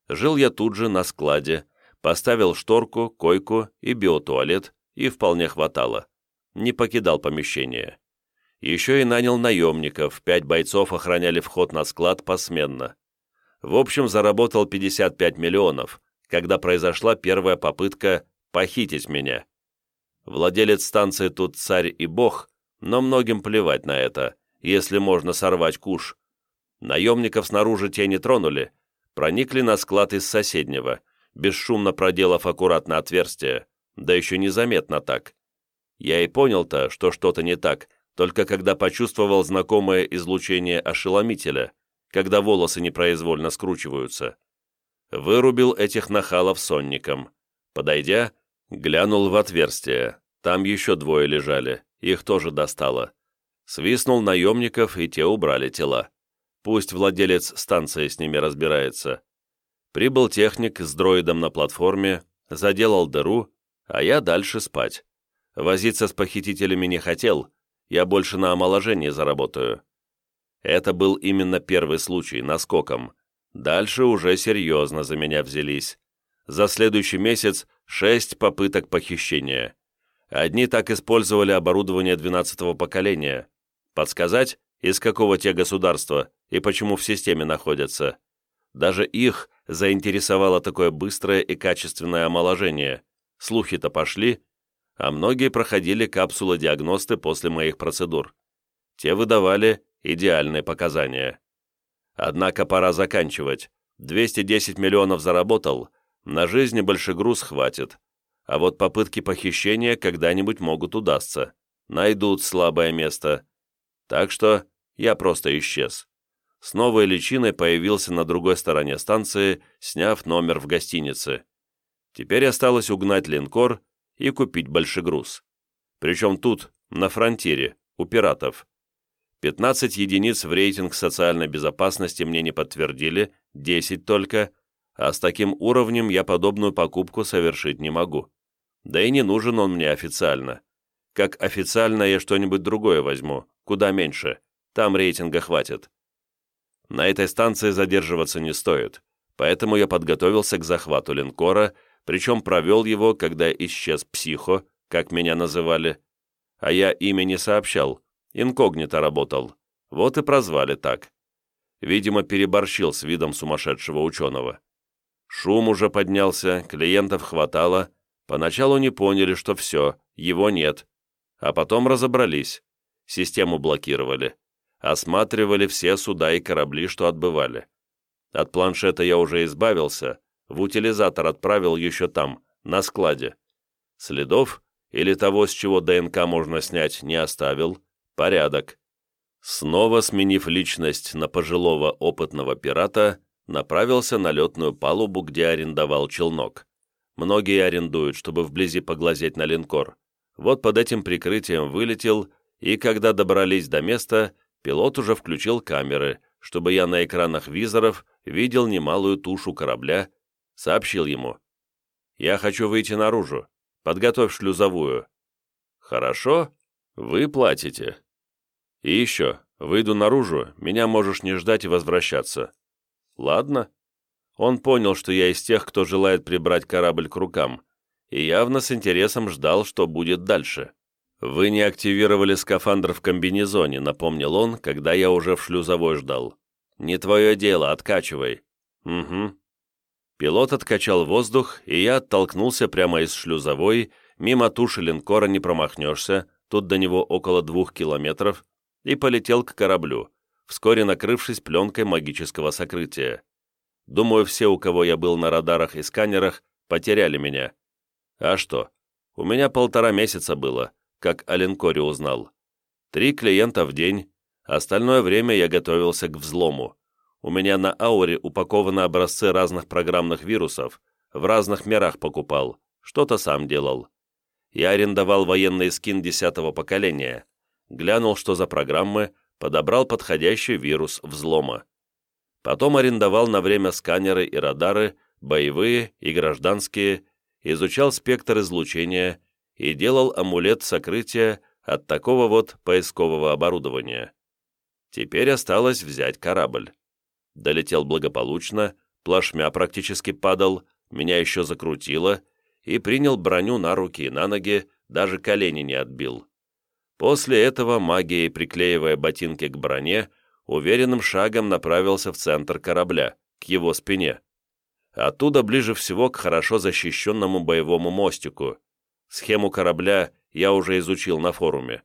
Жил я тут же на складе, поставил шторку, койку и биотуалет, и вполне хватало. Не покидал помещение. Еще и нанял наемников, пять бойцов охраняли вход на склад посменно. В общем, заработал 55 миллионов, когда произошла первая попытка похитить меня. Владелец станции тут царь и бог, но многим плевать на это, если можно сорвать куш. Наемников снаружи те не тронули, проникли на склад из соседнего, бесшумно проделав аккуратно отверстие, да еще незаметно так. Я и понял-то, что что-то не так, только когда почувствовал знакомое излучение ошеломителя, когда волосы непроизвольно скручиваются. Вырубил этих нахалов сонником. Подойдя, глянул в отверстие. Там еще двое лежали, их тоже достало. Свистнул наемников, и те убрали тела. Пусть владелец станции с ними разбирается. Прибыл техник с дроидом на платформе, заделал дыру, а я дальше спать. Возиться с похитителями не хотел, я больше на омоложении заработаю. Это был именно первый случай, наскоком. Дальше уже серьезно за меня взялись. За следующий месяц шесть попыток похищения. Одни так использовали оборудование 12-го поколения. Подсказать, из какого те государства и почему в системе находятся. Даже их заинтересовало такое быстрое и качественное омоложение. Слухи-то пошли, а многие проходили капсулы-диагносты после моих процедур. Те выдавали идеальные показания. Однако пора заканчивать. 210 миллионов заработал, на жизни большегруз хватит. А вот попытки похищения когда-нибудь могут удастся. Найдут слабое место. Так что я просто исчез. С новой личиной появился на другой стороне станции, сняв номер в гостинице. Теперь осталось угнать линкор и купить большегруз. Причем тут, на фронтире, у пиратов. 15 единиц в рейтинг социальной безопасности мне не подтвердили, 10 только, а с таким уровнем я подобную покупку совершить не могу. Да и не нужен он мне официально. Как официально я что-нибудь другое возьму, куда меньше, там рейтинга хватит. На этой станции задерживаться не стоит, поэтому я подготовился к захвату линкора, причем провел его, когда исчез психо, как меня называли, а я имя не сообщал, Инкогнито работал. Вот и прозвали так. Видимо, переборщил с видом сумасшедшего ученого. Шум уже поднялся, клиентов хватало. Поначалу не поняли, что все, его нет. А потом разобрались. Систему блокировали. Осматривали все суда и корабли, что отбывали. От планшета я уже избавился, в утилизатор отправил еще там, на складе. Следов или того, с чего ДНК можно снять, не оставил, Порядок. Снова сменив личность на пожилого опытного пирата, направился на летную палубу, где арендовал челнок. Многие арендуют, чтобы вблизи поглазеть на линкор. Вот под этим прикрытием вылетел, и когда добрались до места, пилот уже включил камеры, чтобы я на экранах визоров видел немалую тушу корабля, сообщил ему. «Я хочу выйти наружу. Подготовь шлюзовую». «Хорошо, вы платите. И еще, выйду наружу, меня можешь не ждать и возвращаться. Ладно. Он понял, что я из тех, кто желает прибрать корабль к рукам, и явно с интересом ждал, что будет дальше. «Вы не активировали скафандр в комбинезоне», — напомнил он, когда я уже в шлюзовой ждал. «Не твое дело, откачивай». «Угу». Пилот откачал воздух, и я оттолкнулся прямо из шлюзовой, мимо туши линкора не промахнешься, тут до него около двух километров, и полетел к кораблю, вскоре накрывшись пленкой магического сокрытия. Думаю, все, у кого я был на радарах и сканерах, потеряли меня. А что? У меня полтора месяца было, как о линкоре узнал. Три клиента в день, остальное время я готовился к взлому. У меня на ауре упакованы образцы разных программных вирусов, в разных мирах покупал, что-то сам делал. Я арендовал военный скин десятого поколения, глянул, что за программы, подобрал подходящий вирус взлома. Потом арендовал на время сканеры и радары, боевые и гражданские, изучал спектр излучения и делал амулет сокрытия от такого вот поискового оборудования. Теперь осталось взять корабль. Долетел благополучно, плашмя практически падал, меня еще закрутило, и принял броню на руки и на ноги, даже колени не отбил. После этого, магией приклеивая ботинки к броне, уверенным шагом направился в центр корабля, к его спине. Оттуда ближе всего к хорошо защищенному боевому мостику. Схему корабля я уже изучил на форуме.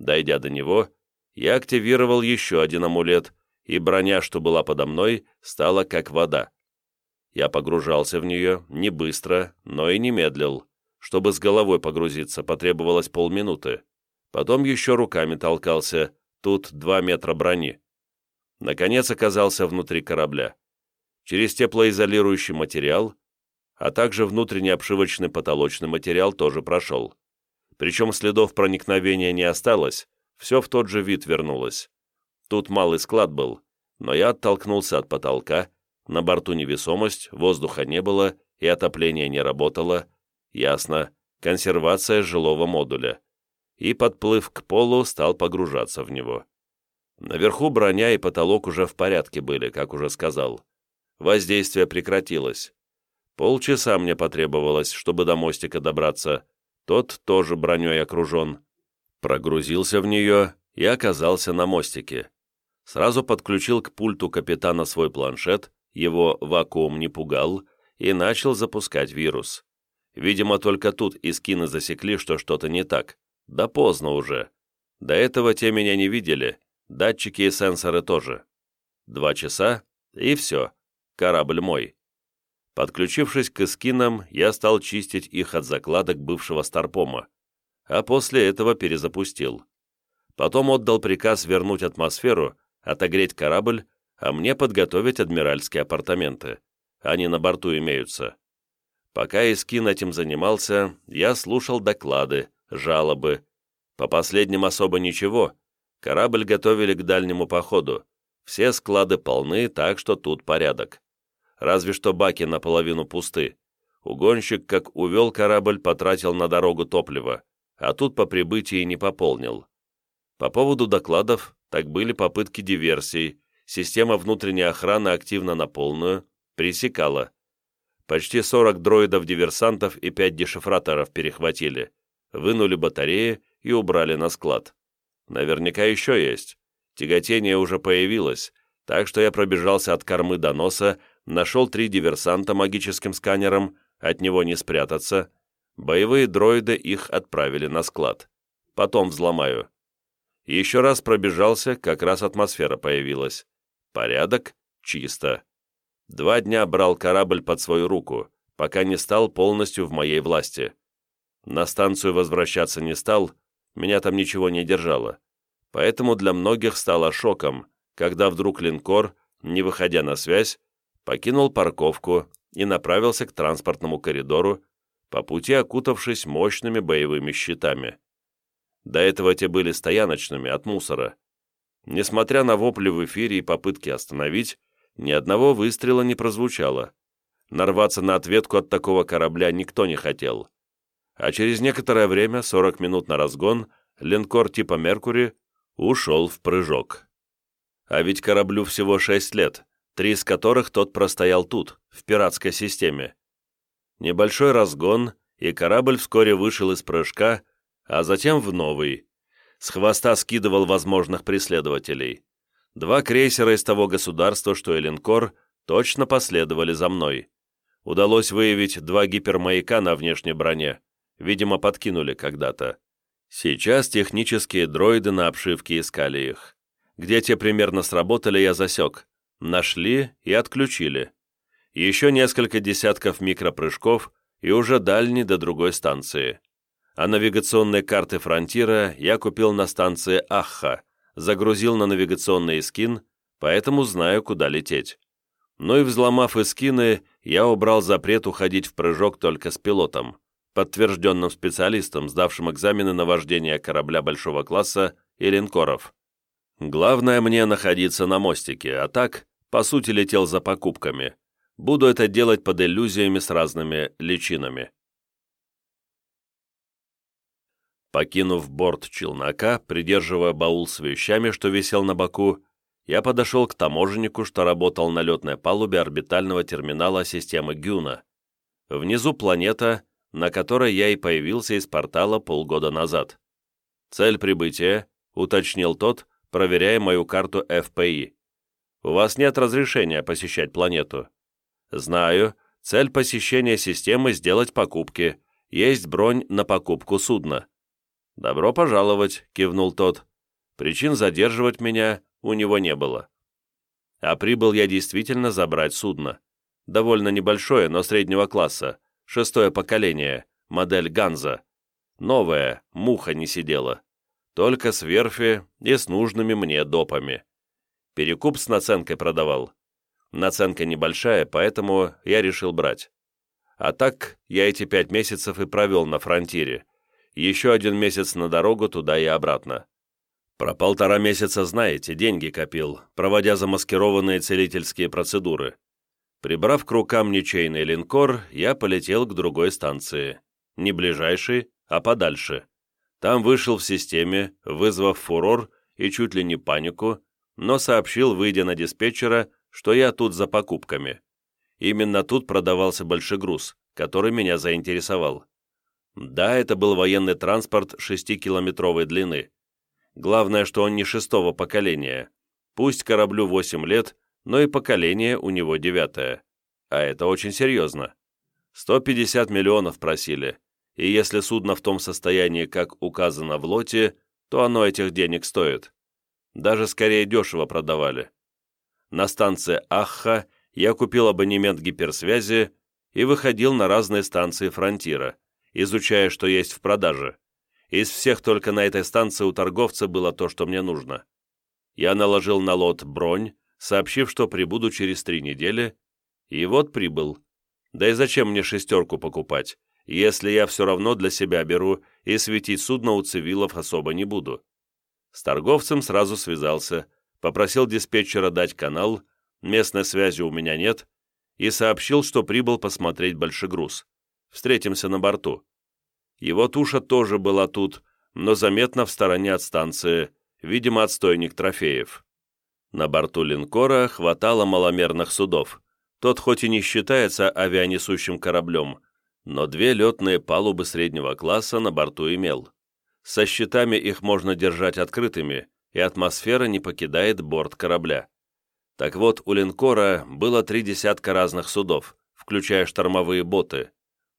Дойдя до него, я активировал еще один амулет, и броня, что была подо мной, стала как вода. Я погружался в нее не быстро, но и не медлил. Чтобы с головой погрузиться, потребовалось полминуты. Потом еще руками толкался, тут два метра брони. Наконец оказался внутри корабля. Через теплоизолирующий материал, а также внутренний обшивочный потолочный материал тоже прошел. Причем следов проникновения не осталось, все в тот же вид вернулось. Тут малый склад был, но я оттолкнулся от потолка, на борту невесомость, воздуха не было и отопление не работало, ясно, консервация жилого модуля. И, подплыв к полу, стал погружаться в него. Наверху броня и потолок уже в порядке были, как уже сказал. Воздействие прекратилось. Полчаса мне потребовалось, чтобы до мостика добраться. Тот тоже броней окружен. Прогрузился в нее и оказался на мостике сразу подключил к пульту капитана свой планшет, его вакуум не пугал, и начал запускать вирус. Видимо, только тут искины засекли, что что-то не так. Да поздно уже. До этого те меня не видели, датчики и сенсоры тоже. Два часа, и все, корабль мой. Подключившись к эскинам, я стал чистить их от закладок бывшего Старпома, а после этого перезапустил. Потом отдал приказ вернуть атмосферу отогреть корабль, а мне подготовить адмиральские апартаменты. Они на борту имеются. Пока Искин этим занимался, я слушал доклады, жалобы. По последним особо ничего. Корабль готовили к дальнему походу. Все склады полны, так что тут порядок. Разве что баки наполовину пусты. Угонщик, как увел корабль, потратил на дорогу топливо, а тут по прибытии не пополнил. По поводу докладов так были попытки диверсий, система внутренней охраны активно на полную, пресекала. Почти 40 дроидов-диверсантов и 5 дешифраторов перехватили, вынули батареи и убрали на склад. Наверняка еще есть. Тяготение уже появилось, так что я пробежался от кормы до носа, нашел три диверсанта магическим сканером, от него не спрятаться. Боевые дроиды их отправили на склад. Потом взломаю. Еще раз пробежался, как раз атмосфера появилась. Порядок, чисто. Два дня брал корабль под свою руку, пока не стал полностью в моей власти. На станцию возвращаться не стал, меня там ничего не держало. Поэтому для многих стало шоком, когда вдруг линкор, не выходя на связь, покинул парковку и направился к транспортному коридору, по пути окутавшись мощными боевыми щитами. До этого те были стояночными от мусора. Несмотря на вопли в эфире и попытки остановить, ни одного выстрела не прозвучало. Нарваться на ответку от такого корабля никто не хотел. А через некоторое время, 40 минут на разгон, линкор типа «Меркури» ушел в прыжок. А ведь кораблю всего 6 лет, три из которых тот простоял тут, в пиратской системе. Небольшой разгон, и корабль вскоре вышел из прыжка, а затем в новый. С хвоста скидывал возможных преследователей. Два крейсера из того государства, что и линкор, точно последовали за мной. Удалось выявить два гипермаяка на внешней броне. Видимо, подкинули когда-то. Сейчас технические дроиды на обшивке искали их. Где те примерно сработали, я засек. Нашли и отключили. Еще несколько десятков микропрыжков и уже дальний до другой станции а навигационные карты «Фронтира» я купил на станции Ахха, загрузил на навигационный скин, поэтому знаю, куда лететь. Ну и взломав эскины, я убрал запрет уходить в прыжок только с пилотом, подтвержденным специалистом, сдавшим экзамены на вождение корабля большого класса и линкоров. Главное мне находиться на мостике, а так, по сути, летел за покупками. Буду это делать под иллюзиями с разными личинами. Покинув борт челнока, придерживая баул с вещами, что висел на боку, я подошел к таможеннику, что работал на летной палубе орбитального терминала системы Гюна. Внизу планета, на которой я и появился из портала полгода назад. «Цель прибытия», — уточнил тот, проверяя мою карту FPI. «У вас нет разрешения посещать планету». «Знаю. Цель посещения системы – сделать покупки. Есть бронь на покупку судна». «Добро пожаловать», – кивнул тот. Причин задерживать меня у него не было. А прибыл я действительно забрать судно. Довольно небольшое, но среднего класса. Шестое поколение, модель Ганза. Новая, муха не сидела. Только с верфи и с нужными мне допами. Перекуп с наценкой продавал. Наценка небольшая, поэтому я решил брать. А так я эти пять месяцев и провел на фронтире. Еще один месяц на дорогу туда и обратно. Про полтора месяца, знаете, деньги копил, проводя замаскированные целительские процедуры. Прибрав к рукам ничейный линкор, я полетел к другой станции. Не ближайшей, а подальше. Там вышел в системе, вызвав фурор и чуть ли не панику, но сообщил, выйдя на диспетчера, что я тут за покупками. Именно тут продавался большой груз, который меня заинтересовал. Да, это был военный транспорт 6-километровой длины. Главное, что он не шестого поколения. Пусть кораблю 8 лет, но и поколение у него девятое. А это очень серьезно. 150 миллионов просили, и если судно в том состоянии, как указано в лоте, то оно этих денег стоит. Даже скорее дешево продавали. На станции Ахха я купил абонемент гиперсвязи и выходил на разные станции фронтира, изучая, что есть в продаже. Из всех только на этой станции у торговца было то, что мне нужно. Я наложил на лот бронь, сообщив, что прибуду через три недели, и вот прибыл. Да и зачем мне шестерку покупать, если я все равно для себя беру и светить судно у цивилов особо не буду. С торговцем сразу связался, попросил диспетчера дать канал, местной связи у меня нет, и сообщил, что прибыл посмотреть большегруз. Встретимся на борту. Его туша тоже была тут, но заметно в стороне от станции, видимо, отстойник трофеев. На борту линкора хватало маломерных судов. Тот хоть и не считается авианесущим кораблем, но две летные палубы среднего класса на борту имел. Со щитами их можно держать открытыми, и атмосфера не покидает борт корабля. Так вот, у линкора было три десятка разных судов, включая штормовые боты,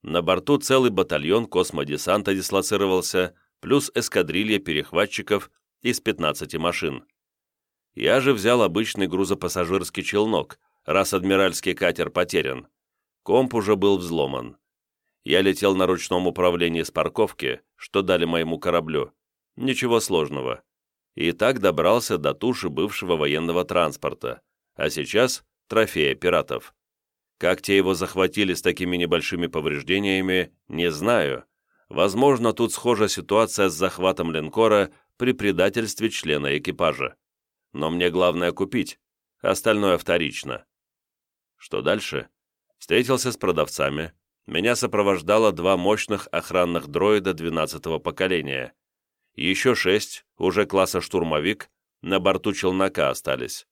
на борту целый батальон космодесанта дислоцировался, плюс эскадрилья перехватчиков из 15 машин. Я же взял обычный грузопассажирский челнок, раз адмиральский катер потерян. Комп уже был взломан. Я летел на ручном управлении с парковки, что дали моему кораблю. Ничего сложного. И так добрался до туши бывшего военного транспорта, а сейчас трофея пиратов. Как те его захватили с такими небольшими повреждениями, не знаю. Возможно, тут схожа ситуация с захватом линкора при предательстве члена экипажа. Но мне главное купить, остальное вторично. Что дальше? Встретился с продавцами. Меня сопровождало два мощных охранных дроида 12-го поколения. Еще шесть, уже класса штурмовик, на борту челнока остались.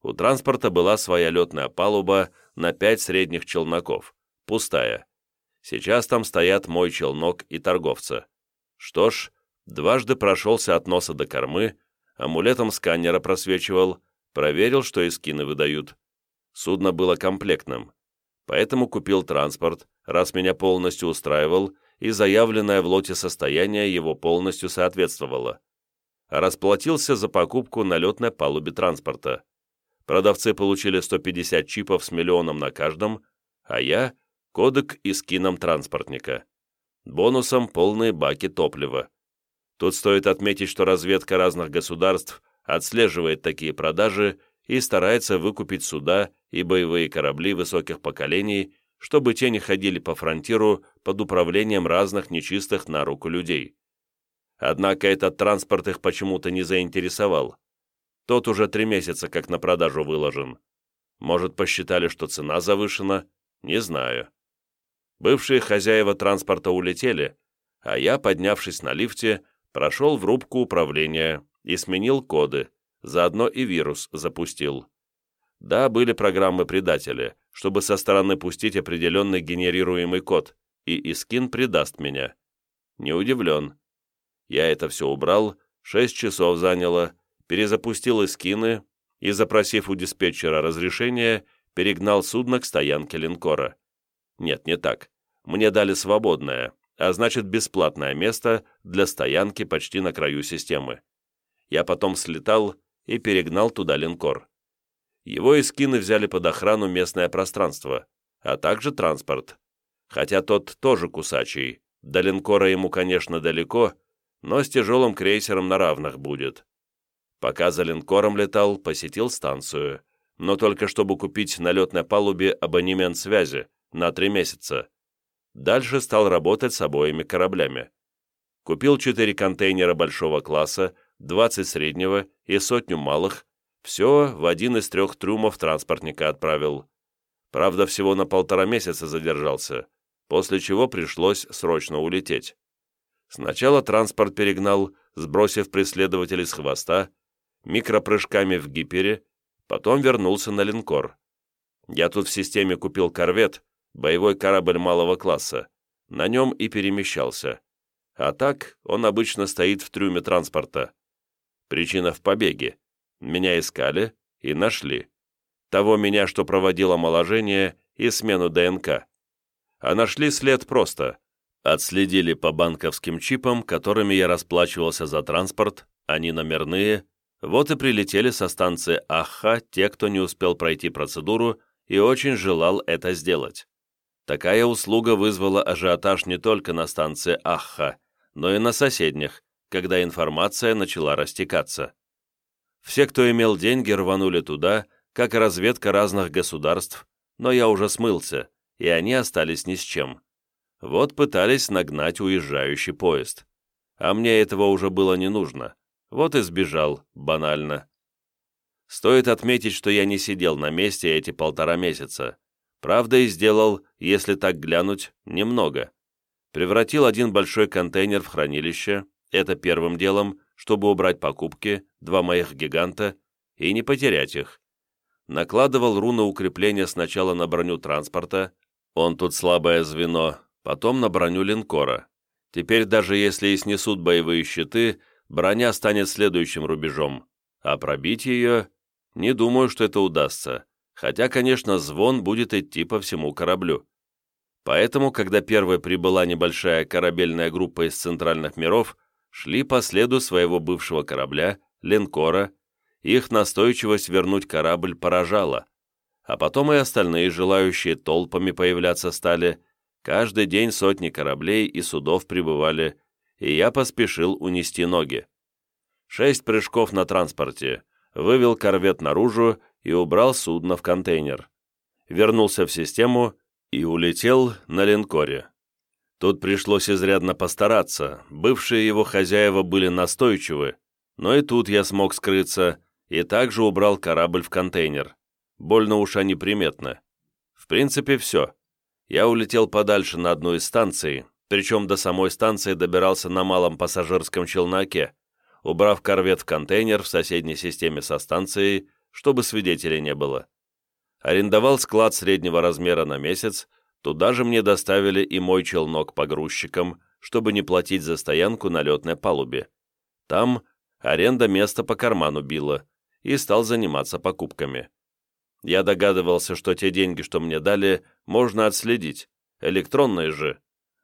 У транспорта была своя летная палуба на пять средних челноков, пустая. Сейчас там стоят мой челнок и торговца. Что ж, дважды прошелся от носа до кормы, амулетом сканера просвечивал, проверил, что и скины выдают. Судно было комплектным, поэтому купил транспорт, раз меня полностью устраивал, и заявленное в лоте состояние его полностью соответствовало. Расплатился за покупку на летной палубе транспорта. Продавцы получили 150 чипов с миллионом на каждом, а я – кодек и скином транспортника. Бонусом полные баки топлива. Тут стоит отметить, что разведка разных государств отслеживает такие продажи и старается выкупить суда и боевые корабли высоких поколений, чтобы те не ходили по фронтиру под управлением разных нечистых на руку людей. Однако этот транспорт их почему-то не заинтересовал. Тот уже три месяца как на продажу выложен. Может, посчитали, что цена завышена? Не знаю. Бывшие хозяева транспорта улетели, а я, поднявшись на лифте, прошел в рубку управления и сменил коды, заодно и вирус запустил. Да, были программы-предатели, чтобы со стороны пустить определенный генерируемый код, и Искин предаст меня. Не удивлен. Я это все убрал, шесть часов заняло, перезапустил эскины и, запросив у диспетчера разрешения, перегнал судно к стоянке линкора. Нет, не так. Мне дали свободное, а значит бесплатное место для стоянки почти на краю системы. Я потом слетал и перегнал туда линкор. Его эскины взяли под охрану местное пространство, а также транспорт. Хотя тот тоже кусачий, до линкора ему, конечно, далеко, но с тяжелым крейсером на равных будет. Пока за линкором летал, посетил станцию, но только чтобы купить на летной палубе абонемент связи на три месяца. Дальше стал работать с обоими кораблями. Купил четыре контейнера большого класса, 20 среднего и сотню малых, все в один из трех трюмов транспортника отправил. Правда, всего на полтора месяца задержался, после чего пришлось срочно улететь. Сначала транспорт перегнал, сбросив преследователей с хвоста, микропрыжками в гипере, потом вернулся на линкор. Я тут в системе купил корвет, боевой корабль малого класса, на нем и перемещался. А так он обычно стоит в трюме транспорта. Причина в побеге. Меня искали и нашли. Того меня, что проводил омоложение и смену ДНК. А нашли след просто. Отследили по банковским чипам, которыми я расплачивался за транспорт, они номерные, вот и прилетели со станции Аха те, кто не успел пройти процедуру и очень желал это сделать. Такая услуга вызвала ажиотаж не только на станции Ахха, но и на соседних, когда информация начала растекаться. Все, кто имел деньги, рванули туда, как разведка разных государств, но я уже смылся, и они остались ни с чем. Вот пытались нагнать уезжающий поезд. А мне этого уже было не нужно. Вот и сбежал, банально. Стоит отметить, что я не сидел на месте эти полтора месяца. Правда, и сделал, если так глянуть, немного. Превратил один большой контейнер в хранилище, это первым делом, чтобы убрать покупки, два моих гиганта, и не потерять их. Накладывал руны укрепления сначала на броню транспорта, он тут слабое звено, потом на броню линкора. Теперь даже если и снесут боевые щиты, броня станет следующим рубежом, а пробить ее, не думаю, что это удастся хотя, конечно, звон будет идти по всему кораблю. Поэтому, когда первой прибыла небольшая корабельная группа из центральных миров, шли по следу своего бывшего корабля, линкора, их настойчивость вернуть корабль поражала, а потом и остальные желающие толпами появляться стали, каждый день сотни кораблей и судов прибывали, и я поспешил унести ноги. Шесть прыжков на транспорте, вывел корвет наружу и убрал судно в контейнер. Вернулся в систему и улетел на линкоре. Тут пришлось изрядно постараться, бывшие его хозяева были настойчивы, но и тут я смог скрыться и также убрал корабль в контейнер. Больно уж они приметны. В принципе, все. Я улетел подальше на одну из станций, причем до самой станции добирался на малом пассажирском челноке, убрав корвет в контейнер в соседней системе со станцией, чтобы свидетелей не было. Арендовал склад среднего размера на месяц, туда же мне доставили и мой челнок погрузчиком, чтобы не платить за стоянку на летной палубе. Там аренда места по карману била, и стал заниматься покупками. Я догадывался, что те деньги, что мне дали, можно отследить, электронные же,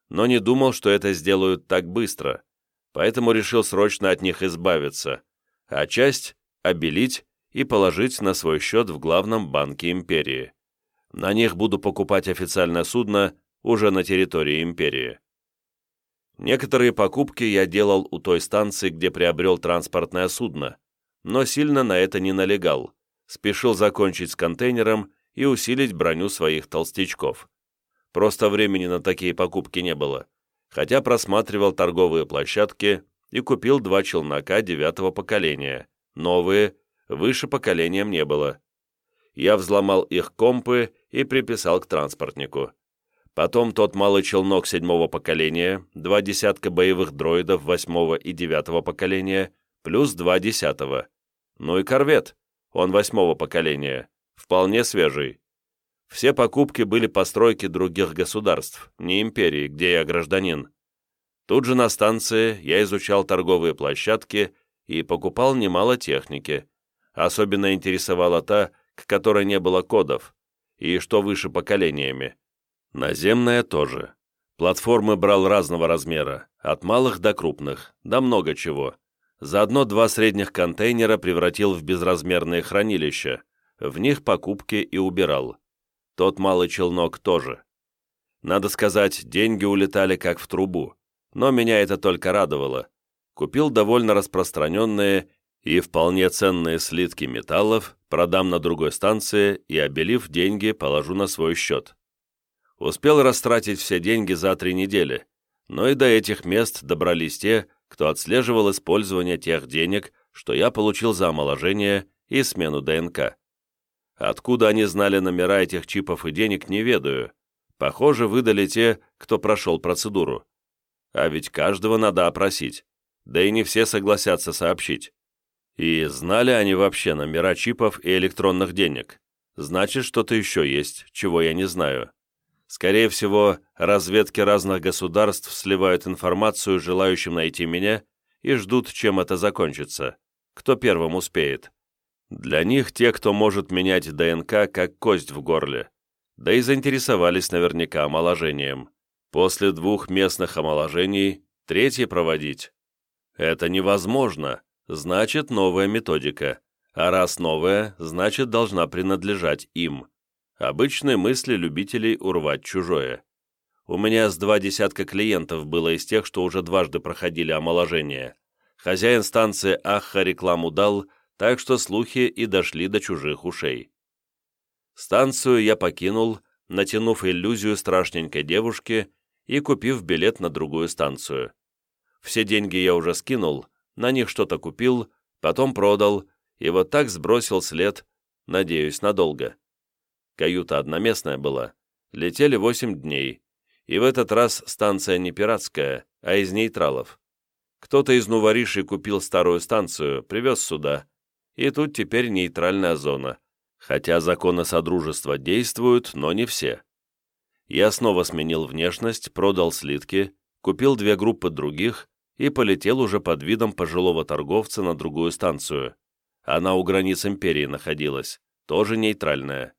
но не думал, что это сделают так быстро, поэтому решил срочно от них избавиться, а часть обелить и положить на свой счет в главном банке империи. На них буду покупать официальное судно уже на территории империи. Некоторые покупки я делал у той станции, где приобрел транспортное судно, но сильно на это не налегал, спешил закончить с контейнером и усилить броню своих толстячков. Просто времени на такие покупки не было, хотя просматривал торговые площадки и купил два челнока девятого поколения, новые, выше поколением не было. Я взломал их компы и приписал к транспортнику. Потом тот малый челнок седьмого поколения, два десятка боевых дроидов восьмого и девятого поколения, плюс два десятого. Ну и корвет, он восьмого поколения, вполне свежий. Все покупки были постройки других государств, не империи, где я гражданин. Тут же на станции я изучал торговые площадки и покупал немало техники, Особенно интересовала та, к которой не было кодов. И что выше поколениями. Наземная тоже. Платформы брал разного размера, от малых до крупных, да много чего. Заодно два средних контейнера превратил в безразмерные хранилища, в них покупки и убирал. Тот малый челнок тоже. Надо сказать, деньги улетали как в трубу, но меня это только радовало. Купил довольно распространенные и вполне ценные слитки металлов, продам на другой станции и, обелив деньги, положу на свой счет. Успел растратить все деньги за три недели, но и до этих мест добрались те, кто отслеживал использование тех денег, что я получил за омоложение и смену ДНК. Откуда они знали номера этих чипов и денег, не ведаю. Похоже, выдали те, кто прошел процедуру. А ведь каждого надо опросить, да и не все согласятся сообщить. И знали они вообще номера чипов и электронных денег. Значит, что-то еще есть, чего я не знаю. Скорее всего, разведки разных государств сливают информацию желающим найти меня и ждут, чем это закончится. Кто первым успеет. Для них те, кто может менять ДНК, как кость в горле. Да и заинтересовались наверняка омоложением. После двух местных омоложений третье проводить. Это невозможно, значит новая методика. А раз новая, значит должна принадлежать им. Обычные мысли любителей урвать чужое. У меня с два десятка клиентов было из тех, что уже дважды проходили омоложение. Хозяин станции Ахха рекламу дал – так что слухи и дошли до чужих ушей. Станцию я покинул, натянув иллюзию страшненькой девушки и купив билет на другую станцию. Все деньги я уже скинул, на них что-то купил, потом продал, и вот так сбросил след, надеюсь, надолго. Каюта одноместная была, летели восемь дней, и в этот раз станция не пиратская, а из нейтралов. Кто-то из нуворишей купил старую станцию, привез сюда, и тут теперь нейтральная зона, хотя законы Содружества действуют, но не все. Я снова сменил внешность, продал слитки, купил две группы других и полетел уже под видом пожилого торговца на другую станцию. Она у границ империи находилась, тоже нейтральная.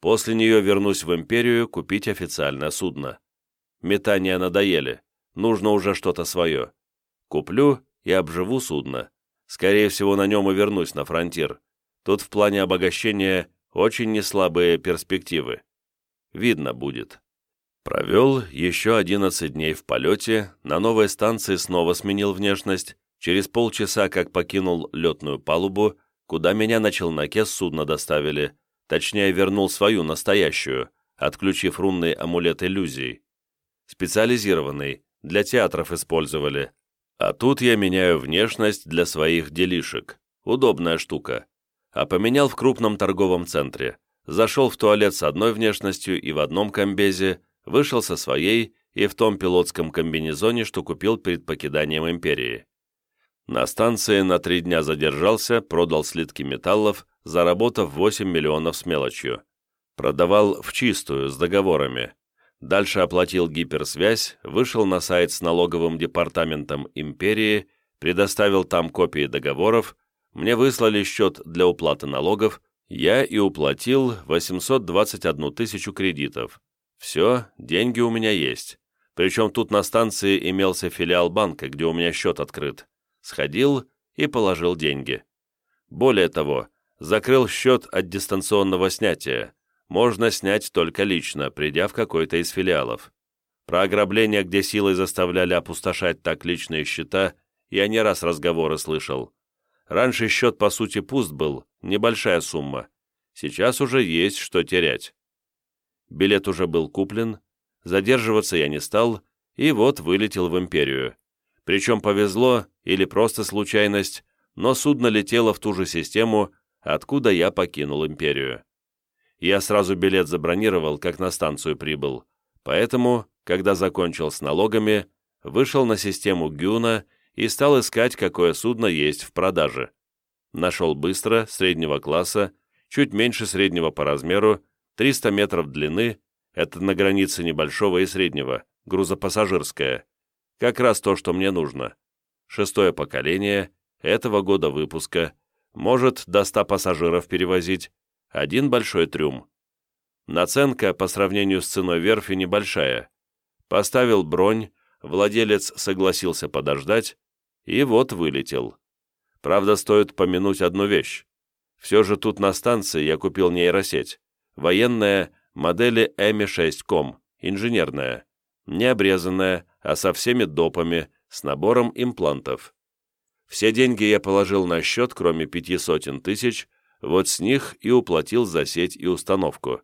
После нее вернусь в империю купить официальное судно. Метания надоели, нужно уже что-то свое. Куплю и обживу судно. Скорее всего, на нем и вернусь на фронтир. Тут в плане обогащения очень неслабые перспективы. Видно будет. Провел еще 11 дней в полете, на новой станции снова сменил внешность, через полчаса как покинул летную палубу, куда меня на челноке с судна доставили, точнее вернул свою настоящую, отключив рунный амулет иллюзий. Специализированный, для театров использовали, а тут я меняю внешность для своих делишек. Удобная штука. А поменял в крупном торговом центре. Зашел в туалет с одной внешностью и в одном комбезе, вышел со своей и в том пилотском комбинезоне, что купил перед покиданием империи. На станции на три дня задержался, продал слитки металлов, заработав 8 миллионов с мелочью. Продавал в чистую, с договорами. Дальше оплатил гиперсвязь, вышел на сайт с налоговым департаментом империи, предоставил там копии договоров, мне выслали счет для уплаты налогов, я и уплатил 821 тысячу кредитов. Все, деньги у меня есть. Причем тут на станции имелся филиал банка, где у меня счет открыт. Сходил и положил деньги. Более того, закрыл счет от дистанционного снятия можно снять только лично, придя в какой-то из филиалов. Про ограбление, где силой заставляли опустошать так личные счета, я не раз разговоры слышал. Раньше счет, по сути, пуст был, небольшая сумма. Сейчас уже есть что терять. Билет уже был куплен, задерживаться я не стал, и вот вылетел в империю. Причем повезло, или просто случайность, но судно летело в ту же систему, откуда я покинул империю. Я сразу билет забронировал, как на станцию прибыл, поэтому, когда закончил с налогами, вышел на систему Гюна и стал искать, какое судно есть в продаже. Нашел быстро, среднего класса, чуть меньше среднего по размеру, 300 метров длины, это на границе небольшого и среднего, грузопассажирское. Как раз то, что мне нужно. Шестое поколение, этого года выпуска, может до 100 пассажиров перевозить, один большой трюм. Наценка по сравнению с ценой верфи небольшая. Поставил бронь, владелец согласился подождать, и вот вылетел. Правда, стоит помянуть одну вещь. Все же тут на станции я купил нейросеть. Военная, модели EMI-6.com, инженерная. Не обрезанная, а со всеми допами, с набором имплантов. Все деньги я положил на счет, кроме пяти сотен тысяч, вот с них и уплатил за сеть и установку.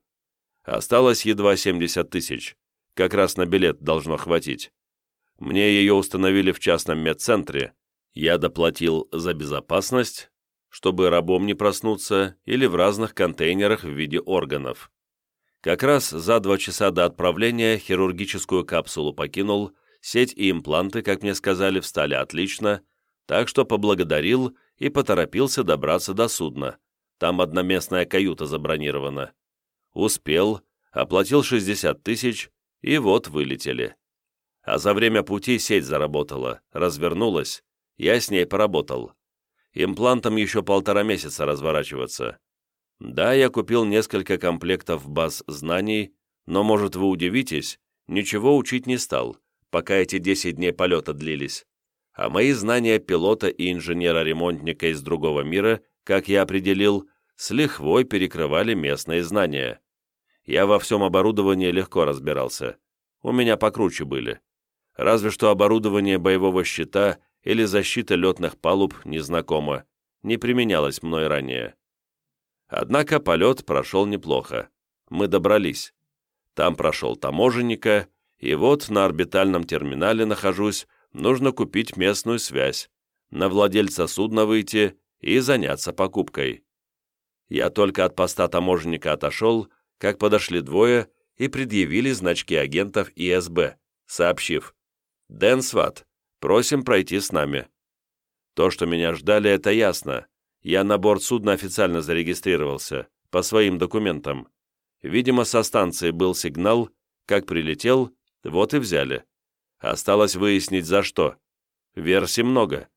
Осталось едва 70 тысяч. Как раз на билет должно хватить. Мне ее установили в частном медцентре. Я доплатил за безопасность, чтобы рабом не проснуться, или в разных контейнерах в виде органов. Как раз за два часа до отправления хирургическую капсулу покинул, сеть и импланты, как мне сказали, встали отлично, так что поблагодарил и поторопился добраться до судна. Там одноместная каюта забронирована. Успел, оплатил 60 тысяч, и вот вылетели. А за время пути сеть заработала, развернулась, я с ней поработал. Имплантом еще полтора месяца разворачиваться. Да, я купил несколько комплектов баз знаний, но, может, вы удивитесь, ничего учить не стал, пока эти 10 дней полета длились. А мои знания пилота и инженера-ремонтника из другого мира, как я определил, с лихвой перекрывали местные знания. Я во всем оборудовании легко разбирался. У меня покруче были. Разве что оборудование боевого щита или защита летных палуб незнакомо, не применялось мной ранее. Однако полет прошел неплохо. Мы добрались. Там прошел таможенника, и вот на орбитальном терминале нахожусь, нужно купить местную связь, на владельца судна выйти и заняться покупкой. Я только от поста таможенника отошел, как подошли двое и предъявили значки агентов ИСБ, сообщив «Дэн Сват, просим пройти с нами». То, что меня ждали, это ясно. Я на борт судна официально зарегистрировался, по своим документам. Видимо, со станции был сигнал, как прилетел, вот и взяли. Осталось выяснить, за что. Версий много.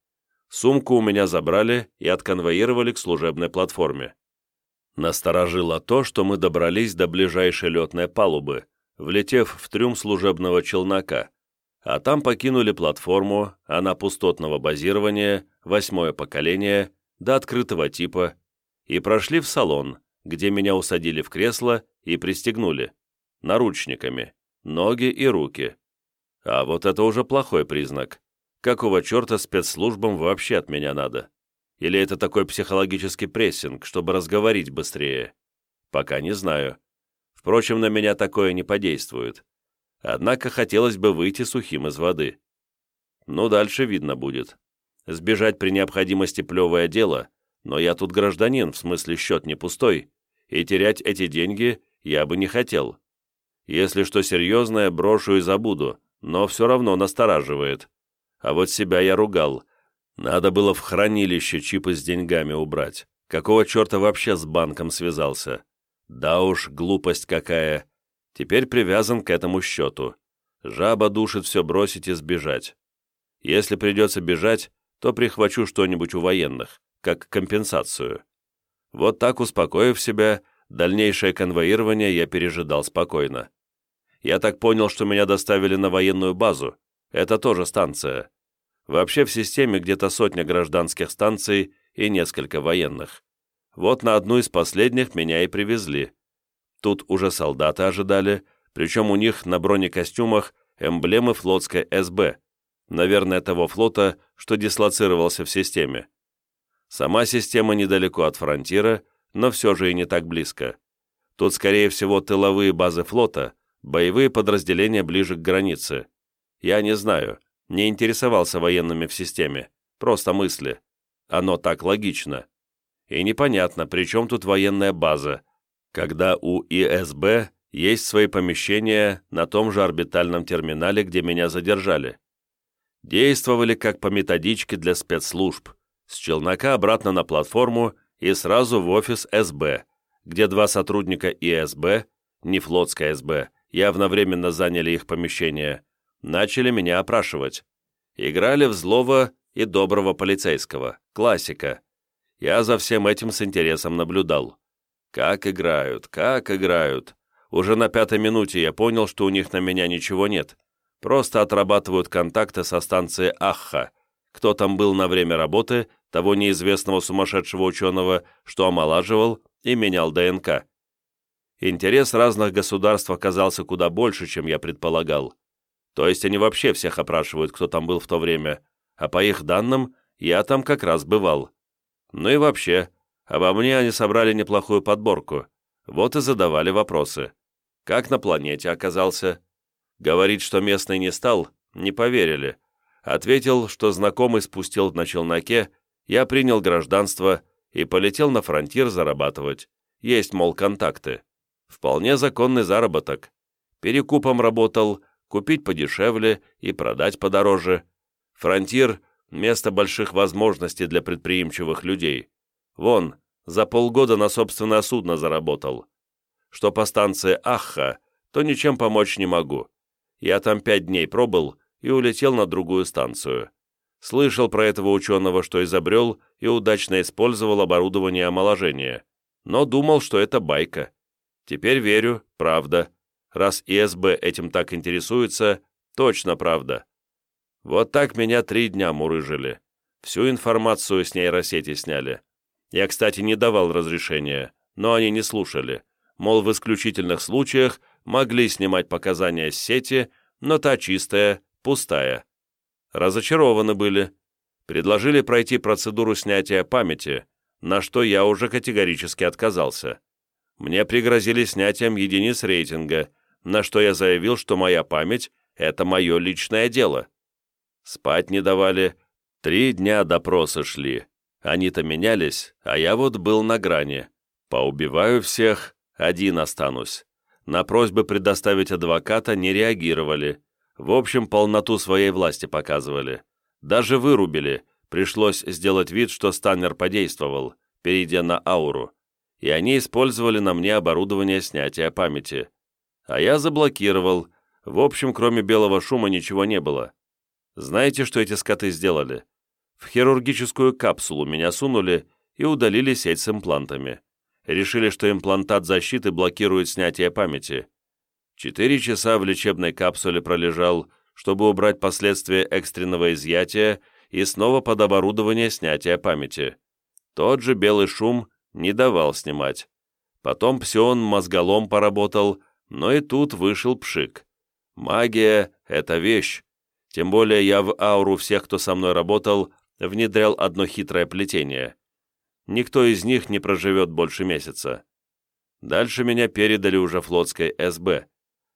Сумку у меня забрали и отконвоировали к служебной платформе. Насторожило то, что мы добрались до ближайшей летной палубы, влетев в трюм служебного челнока, а там покинули платформу, она пустотного базирования, восьмое поколение, до открытого типа, и прошли в салон, где меня усадили в кресло и пристегнули, наручниками, ноги и руки. А вот это уже плохой признак. Какого черта спецслужбам вообще от меня надо? Или это такой психологический прессинг, чтобы разговорить быстрее? Пока не знаю. Впрочем, на меня такое не подействует. Однако хотелось бы выйти сухим из воды. Ну, дальше видно будет. Сбежать при необходимости плевое дело, но я тут гражданин, в смысле счет не пустой, и терять эти деньги я бы не хотел. Если что серьезное, брошу и забуду, но все равно настораживает. А вот себя я ругал, надо было в хранилище чипы с деньгами убрать. Какого черта вообще с банком связался? Да уж, глупость какая. Теперь привязан к этому счету. Жаба душит все бросить и сбежать. Если придется бежать, то прихвачу что-нибудь у военных, как компенсацию. Вот так, успокоив себя, дальнейшее конвоирование я пережидал спокойно. Я так понял, что меня доставили на военную базу. Это тоже станция. Вообще в системе где-то сотня гражданских станций и несколько военных. Вот на одну из последних меня и привезли. Тут уже солдаты ожидали, причем у них на бронекостюмах эмблемы флотской СБ, наверное, того флота, что дислоцировался в системе. Сама система недалеко от фронтира, но все же и не так близко. Тут, скорее всего, тыловые базы флота, боевые подразделения ближе к границе. Я не знаю, не интересовался военными в системе, просто мысли. Оно так логично. И непонятно, при чем тут военная база, когда у ИСБ есть свои помещения на том же орбитальном терминале, где меня задержали. Действовали как по методичке для спецслужб, с челнока обратно на платформу и сразу в офис СБ, где два сотрудника ИСБ, не флотская СБ, явно временно заняли их помещение, начали меня опрашивать. Играли в злого и доброго полицейского. Классика. Я за всем этим с интересом наблюдал. Как играют, как играют. Уже на пятой минуте я понял, что у них на меня ничего нет. Просто отрабатывают контакты со станцией Ахха. Кто там был на время работы, того неизвестного сумасшедшего ученого, что омолаживал и менял ДНК. Интерес разных государств оказался куда больше, чем я предполагал. То есть они вообще всех опрашивают, кто там был в то время, а по их данным, я там как раз бывал. Ну и вообще, обо мне они собрали неплохую подборку. Вот и задавали вопросы. Как на планете оказался? Говорит, что местный не стал, не поверили. Ответил, что знакомый спустил на челноке, я принял гражданство и полетел на фронтир зарабатывать. Есть, мол, контакты. Вполне законный заработок. Перекупом работал, купить подешевле и продать подороже. Фронтир – место больших возможностей для предприимчивых людей. Вон, за полгода на собственное судно заработал. Что по станции Ахха, то ничем помочь не могу. Я там пять дней пробыл и улетел на другую станцию. Слышал про этого ученого, что изобрел и удачно использовал оборудование омоложения, но думал, что это байка. Теперь верю, правда. Раз ИСБ этим так интересуется, точно правда. Вот так меня три дня мурыжили. Всю информацию с нейросети сняли. Я, кстати, не давал разрешения, но они не слушали. Мол, в исключительных случаях могли снимать показания с сети, но та чистая, пустая. Разочарованы были. Предложили пройти процедуру снятия памяти, на что я уже категорически отказался. Мне пригрозили снятием единиц рейтинга, на что я заявил, что моя память — это мое личное дело. Спать не давали. Три дня допросы шли. Они-то менялись, а я вот был на грани. Поубиваю всех, один останусь. На просьбы предоставить адвоката не реагировали. В общем, полноту своей власти показывали. Даже вырубили. Пришлось сделать вид, что Станнер подействовал, перейдя на ауру. И они использовали на мне оборудование снятия памяти а я заблокировал. В общем, кроме белого шума ничего не было. Знаете, что эти скоты сделали? В хирургическую капсулу меня сунули и удалили сеть с имплантами. Решили, что имплантат защиты блокирует снятие памяти. Четыре часа в лечебной капсуле пролежал, чтобы убрать последствия экстренного изъятия и снова под оборудование снятия памяти. Тот же белый шум не давал снимать. Потом псион мозголом поработал, но и тут вышел пшик. Магия — это вещь. Тем более я в ауру всех, кто со мной работал, внедрял одно хитрое плетение. Никто из них не проживет больше месяца. Дальше меня передали уже флотской СБ,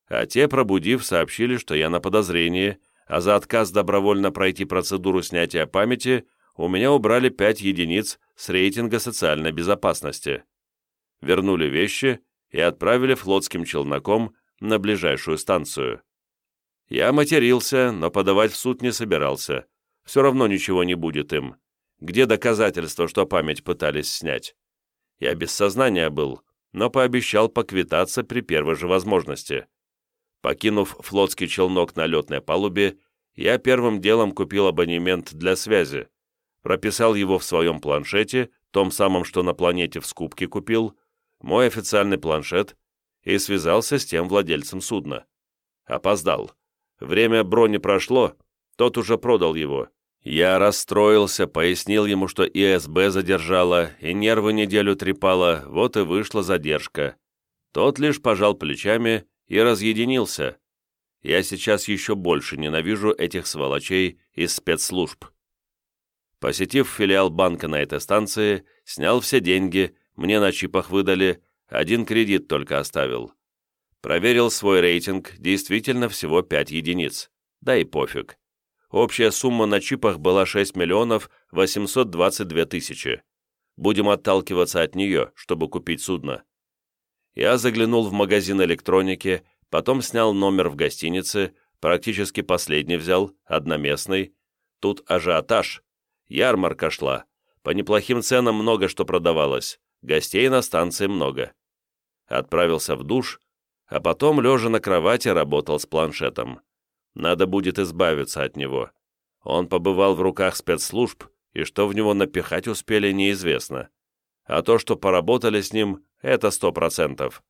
а те, пробудив, сообщили, что я на подозрении, а за отказ добровольно пройти процедуру снятия памяти у меня убрали 5 единиц с рейтинга социальной безопасности. Вернули вещи и отправили флотским челноком на ближайшую станцию. Я матерился, но подавать в суд не собирался. Все равно ничего не будет им. Где доказательства, что память пытались снять? Я без сознания был, но пообещал поквитаться при первой же возможности. Покинув флотский челнок на летной палубе, я первым делом купил абонемент для связи, прописал его в своем планшете, том самом, что на планете в скупке купил, мой официальный планшет и связался с тем владельцем судна. Опоздал. Время брони прошло, тот уже продал его. Я расстроился, пояснил ему, что ИСБ задержала, и нервы неделю трепала, вот и вышла задержка. Тот лишь пожал плечами и разъединился. Я сейчас еще больше ненавижу этих сволочей из спецслужб. Посетив филиал банка на этой станции, снял все деньги мне на чипах выдали, один кредит только оставил. Проверил свой рейтинг, действительно всего 5 единиц. Да и пофиг. Общая сумма на чипах была 6 миллионов 822 тысячи. Будем отталкиваться от нее, чтобы купить судно. Я заглянул в магазин электроники, потом снял номер в гостинице, практически последний взял, одноместный. Тут ажиотаж. Ярмарка шла. По неплохим ценам много что продавалось. Гостей на станции много. Отправился в душ, а потом, лежа на кровати, работал с планшетом. Надо будет избавиться от него. Он побывал в руках спецслужб, и что в него напихать успели, неизвестно. А то, что поработали с ним, это сто процентов.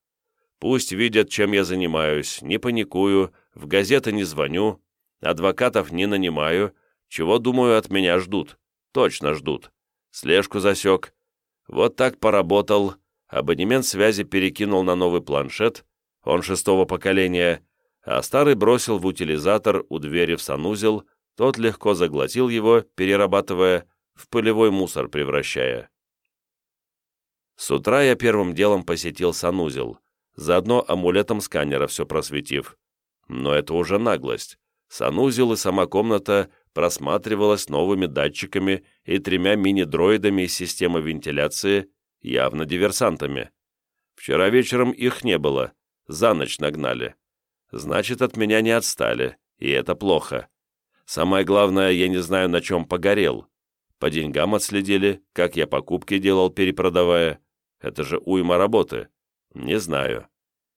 Пусть видят, чем я занимаюсь, не паникую, в газеты не звоню, адвокатов не нанимаю, чего, думаю, от меня ждут. Точно ждут. Слежку засек. Вот так поработал, абонемент связи перекинул на новый планшет, он шестого поколения, а старый бросил в утилизатор у двери в санузел, тот легко заглотил его, перерабатывая, в пылевой мусор превращая. С утра я первым делом посетил санузел, заодно амулетом сканера все просветив. Но это уже наглость. Санузел и сама комната просматривалась новыми датчиками и тремя мини-дроидами из системы вентиляции, явно диверсантами. Вчера вечером их не было, за ночь нагнали. Значит, от меня не отстали, и это плохо. Самое главное, я не знаю, на чем погорел. По деньгам отследили, как я покупки делал, перепродавая. Это же уйма работы. Не знаю.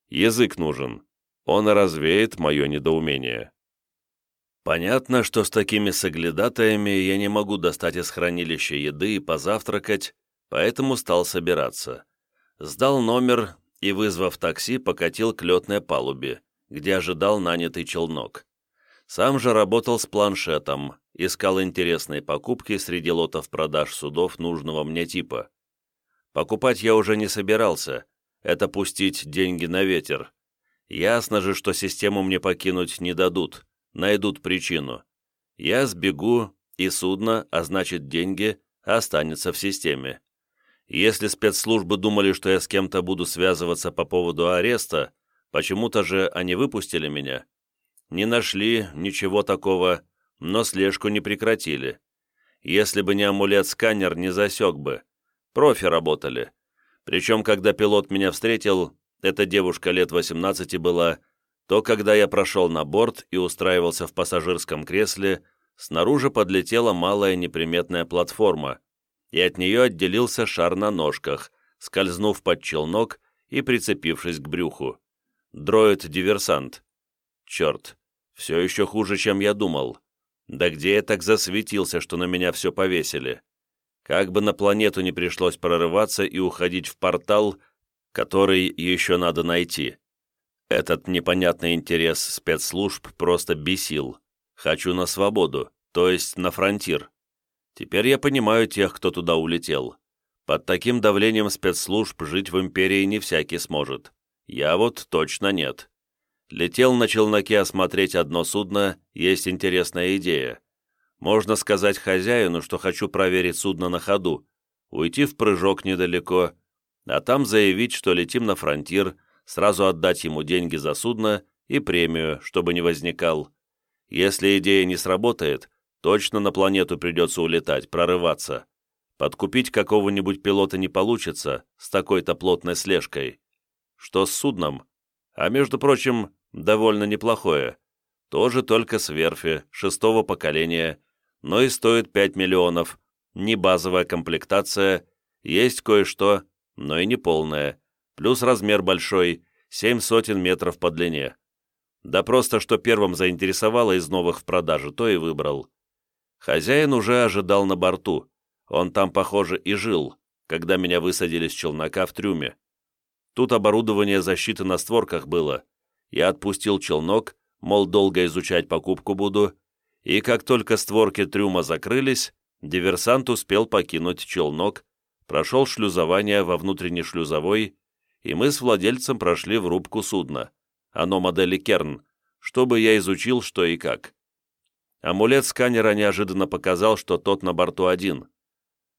Язык нужен. Он развеет мое недоумение. Понятно, что с такими соглядатаями я не могу достать из хранилища еды и позавтракать, поэтому стал собираться. Сдал номер и, вызвав такси, покатил к летной палубе, где ожидал нанятый челнок. Сам же работал с планшетом, искал интересные покупки среди лотов продаж судов нужного мне типа. Покупать я уже не собирался, это пустить деньги на ветер. Ясно же, что систему мне покинуть не дадут, найдут причину. Я сбегу, и судно, а значит деньги, останется в системе. Если спецслужбы думали, что я с кем-то буду связываться по поводу ареста, почему-то же они выпустили меня. Не нашли ничего такого, но слежку не прекратили. Если бы не амулет-сканер, не засек бы. Профи работали. Причем, когда пилот меня встретил, эта девушка лет 18 была, то когда я прошел на борт и устраивался в пассажирском кресле, снаружи подлетела малая неприметная платформа, и от нее отделился шар на ножках, скользнув под челнок и прицепившись к брюху. Дроид-диверсант. Черт, все еще хуже, чем я думал. Да где я так засветился, что на меня все повесили? Как бы на планету не пришлось прорываться и уходить в портал, который еще надо найти. Этот непонятный интерес спецслужб просто бесил. Хочу на свободу, то есть на фронтир. Теперь я понимаю тех, кто туда улетел. Под таким давлением спецслужб жить в империи не всякий сможет. Я вот точно нет. Летел на челноке осмотреть одно судно, есть интересная идея. Можно сказать хозяину, что хочу проверить судно на ходу, уйти в прыжок недалеко, а там заявить, что летим на фронтир, сразу отдать ему деньги за судно и премию, чтобы не возникал. Если идея не сработает, точно на планету придется улетать, прорываться. Подкупить какого-нибудь пилота не получится с такой-то плотной слежкой. Что с судном? А между прочим, довольно неплохое. Тоже только с верфи, шестого поколения, но и стоит 5 миллионов. Не базовая комплектация, есть кое-что, но и не полная. Плюс размер большой, семь сотен метров по длине. Да просто что первым заинтересовало из новых в продаже, то и выбрал. Хозяин уже ожидал на борту. Он там, похоже, и жил, когда меня высадили с челнока в трюме. Тут оборудование защиты на створках было. Я отпустил челнок, мол, долго изучать покупку буду, и как только створки трюма закрылись, диверсант успел покинуть челнок, прошел шлюзование во внутренней шлюзовой, и мы с владельцем прошли в рубку судна, оно модели Керн, чтобы я изучил, что и как. Амулет сканера неожиданно показал, что тот на борту один.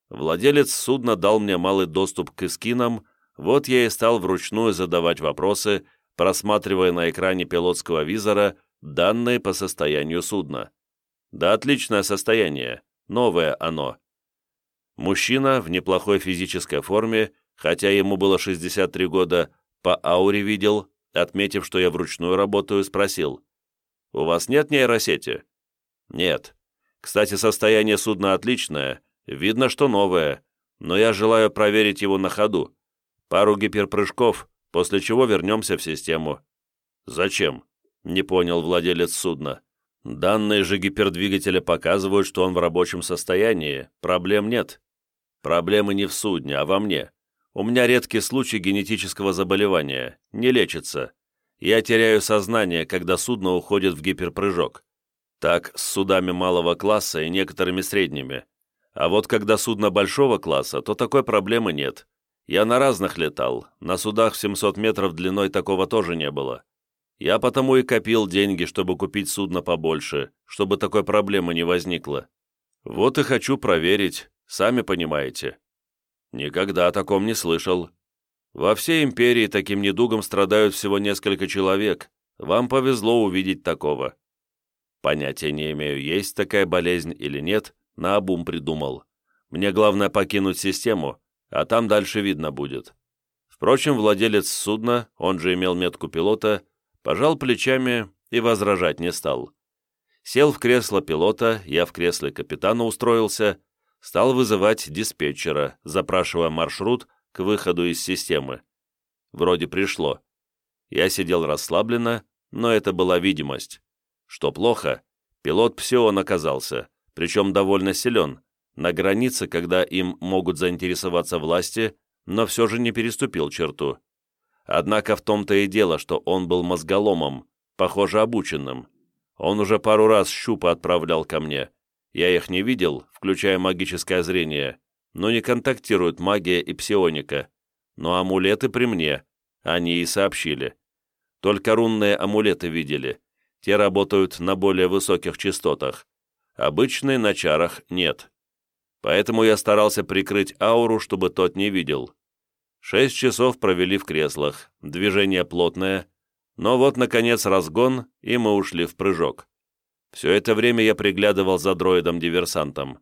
Владелец судна дал мне малый доступ к эскинам, вот я и стал вручную задавать вопросы, просматривая на экране пилотского визора данные по состоянию судна. Да, отличное состояние, новое оно. Мужчина в неплохой физической форме, хотя ему было 63 года, по ауре видел, отметив, что я вручную работаю, спросил. «У вас нет нейросети?» «Нет. Кстати, состояние судна отличное, видно, что новое, но я желаю проверить его на ходу. Пару гиперпрыжков, после чего вернемся в систему». «Зачем?» — не понял владелец судна. «Данные же гипердвигателя показывают, что он в рабочем состоянии. Проблем нет. Проблемы не в судне, а во мне. У меня редкий случай генетического заболевания, не лечится. Я теряю сознание, когда судно уходит в гиперпрыжок. Так с судами малого класса и некоторыми средними. А вот когда судно большого класса, то такой проблемы нет. Я на разных летал, на судах в 700 метров длиной такого тоже не было. Я потому и копил деньги, чтобы купить судно побольше, чтобы такой проблемы не возникло. Вот и хочу проверить, сами понимаете. Никогда о таком не слышал. Во всей империи таким недугом страдают всего несколько человек. Вам повезло увидеть такого. Понятия не имею, есть такая болезнь или нет, наобум придумал. Мне главное покинуть систему, а там дальше видно будет. Впрочем, владелец судна, он же имел метку пилота, пожал плечами и возражать не стал. Сел в кресло пилота, я в кресле капитана устроился, стал вызывать диспетчера, запрашивая маршрут к выходу из системы. Вроде пришло. Я сидел расслабленно, но это была видимость. Что плохо, пилот Псион оказался, причем довольно силен, на границе, когда им могут заинтересоваться власти, но все же не переступил черту. Однако в том-то и дело, что он был мозголомом, похоже, обученным. Он уже пару раз щупы отправлял ко мне. Я их не видел, включая магическое зрение, но не контактируют магия и псионика. Но амулеты при мне, они и сообщили. Только рунные амулеты видели. Те работают на более высоких частотах. Обычные на чарах нет. Поэтому я старался прикрыть ауру, чтобы тот не видел. Шесть часов провели в креслах, движение плотное, но вот, наконец, разгон, и мы ушли в прыжок. Все это время я приглядывал за дроидом-диверсантом.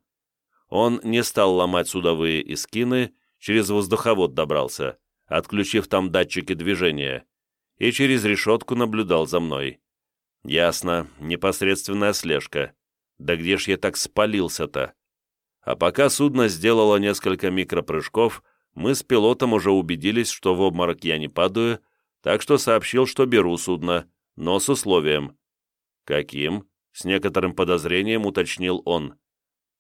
Он не стал ломать судовые искины, через воздуховод добрался, отключив там датчики движения, и через решетку наблюдал за мной. Ясно, непосредственная слежка. Да где ж я так спалился-то? А пока судно сделало несколько микропрыжков, мы с пилотом уже убедились, что в обморок я не падаю, так что сообщил, что беру судно, но с условием. «Каким?» — с некоторым подозрением уточнил он.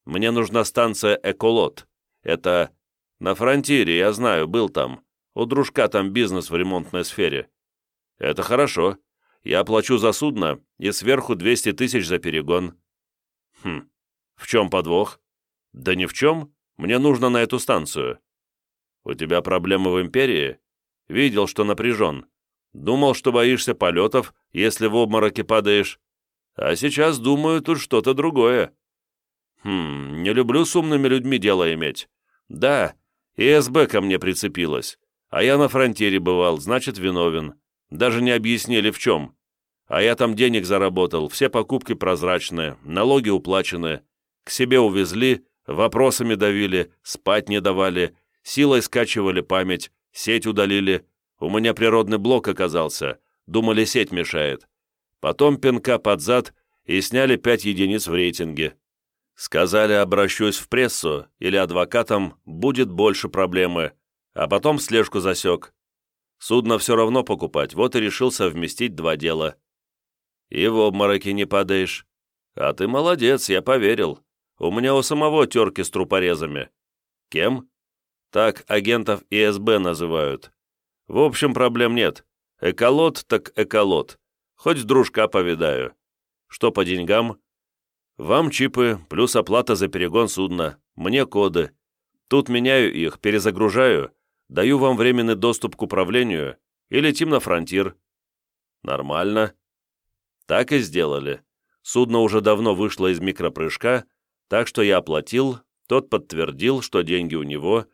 «Мне нужна станция «Эколот». Это на фронтире, я знаю, был там. У дружка там бизнес в ремонтной сфере. Это хорошо. Я плачу за судно и сверху 200 тысяч за перегон». «Хм, в чем подвох?» «Да ни в чем. Мне нужно на эту станцию». «У тебя проблемы в империи?» «Видел, что напряжен. Думал, что боишься полетов, если в обмороке падаешь. А сейчас, думаю, тут что-то другое». «Хм, не люблю с умными людьми дело иметь. Да, и СБ ко мне прицепилась. А я на фронтире бывал, значит, виновен. Даже не объяснили, в чем. А я там денег заработал, все покупки прозрачные, налоги уплачены. К себе увезли, вопросами давили, спать не давали, Силой скачивали память, сеть удалили. У меня природный блок оказался. Думали, сеть мешает. Потом пинка под зад и сняли пять единиц в рейтинге. Сказали, обращусь в прессу или адвокатом, будет больше проблемы. А потом слежку засек. Судно все равно покупать, вот и решил совместить два дела. И в обмороки не падаешь. А ты молодец, я поверил. У меня у самого терки с трупорезами. Кем? Так агентов ИСБ называют. В общем, проблем нет. Эколот так эколот. Хоть дружка повидаю. Что по деньгам? Вам чипы, плюс оплата за перегон судна. Мне коды. Тут меняю их, перезагружаю, даю вам временный доступ к управлению и летим на фронтир. Нормально. Так и сделали. Судно уже давно вышло из микропрыжка, так что я оплатил, тот подтвердил, что деньги у него,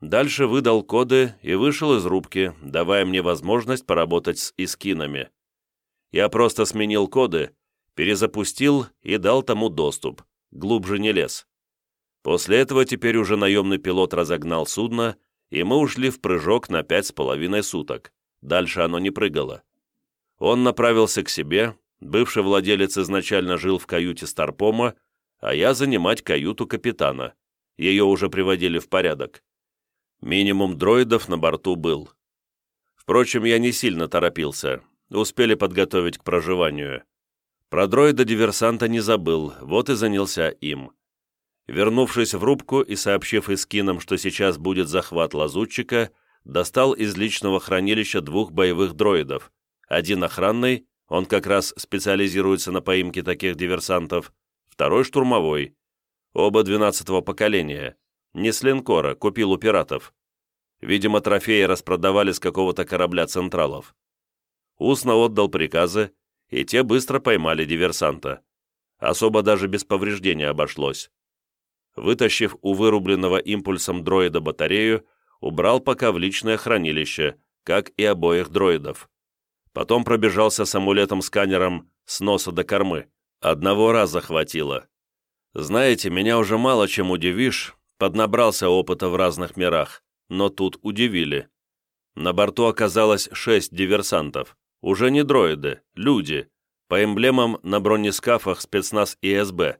Дальше выдал коды и вышел из рубки, давая мне возможность поработать с искинами. Я просто сменил коды, перезапустил и дал тому доступ, глубже не лез. После этого теперь уже наемный пилот разогнал судно, и мы ушли в прыжок на пять с половиной суток. Дальше оно не прыгало. Он направился к себе, бывший владелец изначально жил в каюте Старпома, а я занимать каюту капитана. Ее уже приводили в порядок. Минимум дроидов на борту был. Впрочем, я не сильно торопился. Успели подготовить к проживанию. Про дроида-диверсанта не забыл, вот и занялся им. Вернувшись в рубку и сообщив Искинам, что сейчас будет захват лазутчика, достал из личного хранилища двух боевых дроидов. Один охранный, он как раз специализируется на поимке таких диверсантов, второй штурмовой. Оба 12-го поколения. Не с линкора, купил у пиратов. Видимо, трофеи распродавали с какого-то корабля Централов. Устно отдал приказы, и те быстро поймали диверсанта. Особо даже без повреждения обошлось. Вытащив у вырубленного импульсом дроида батарею, убрал пока в личное хранилище, как и обоих дроидов. Потом пробежался с амулетом-сканером с носа до кормы. Одного раза хватило. Знаете, меня уже мало чем удивишь, поднабрался опыта в разных мирах, но тут удивили. На борту оказалось шесть диверсантов, уже не дроиды, люди, по эмблемам на бронескафах спецназ ИСБ,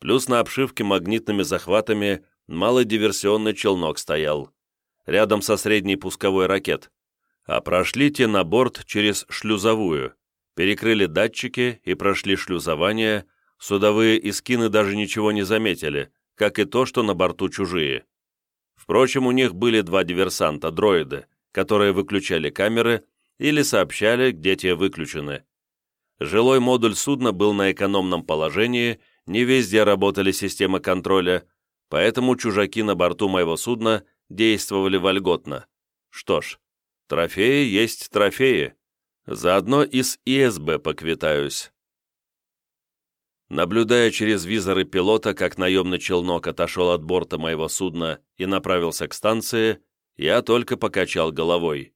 плюс на обшивке магнитными захватами малый диверсионный челнок стоял, рядом со средней пусковой ракет, а прошли те на борт через шлюзовую, перекрыли датчики и прошли шлюзование, судовые искины даже ничего не заметили, как и то, что на борту чужие. Впрочем, у них были два диверсанта, дроиды, которые выключали камеры или сообщали, где те выключены. Жилой модуль судна был на экономном положении, не везде работали системы контроля, поэтому чужаки на борту моего судна действовали вольготно. Что ж, трофеи есть трофеи. Заодно и с ИСБ поквитаюсь. Наблюдая через визоры пилота, как наемный челнок отошел от борта моего судна и направился к станции, я только покачал головой.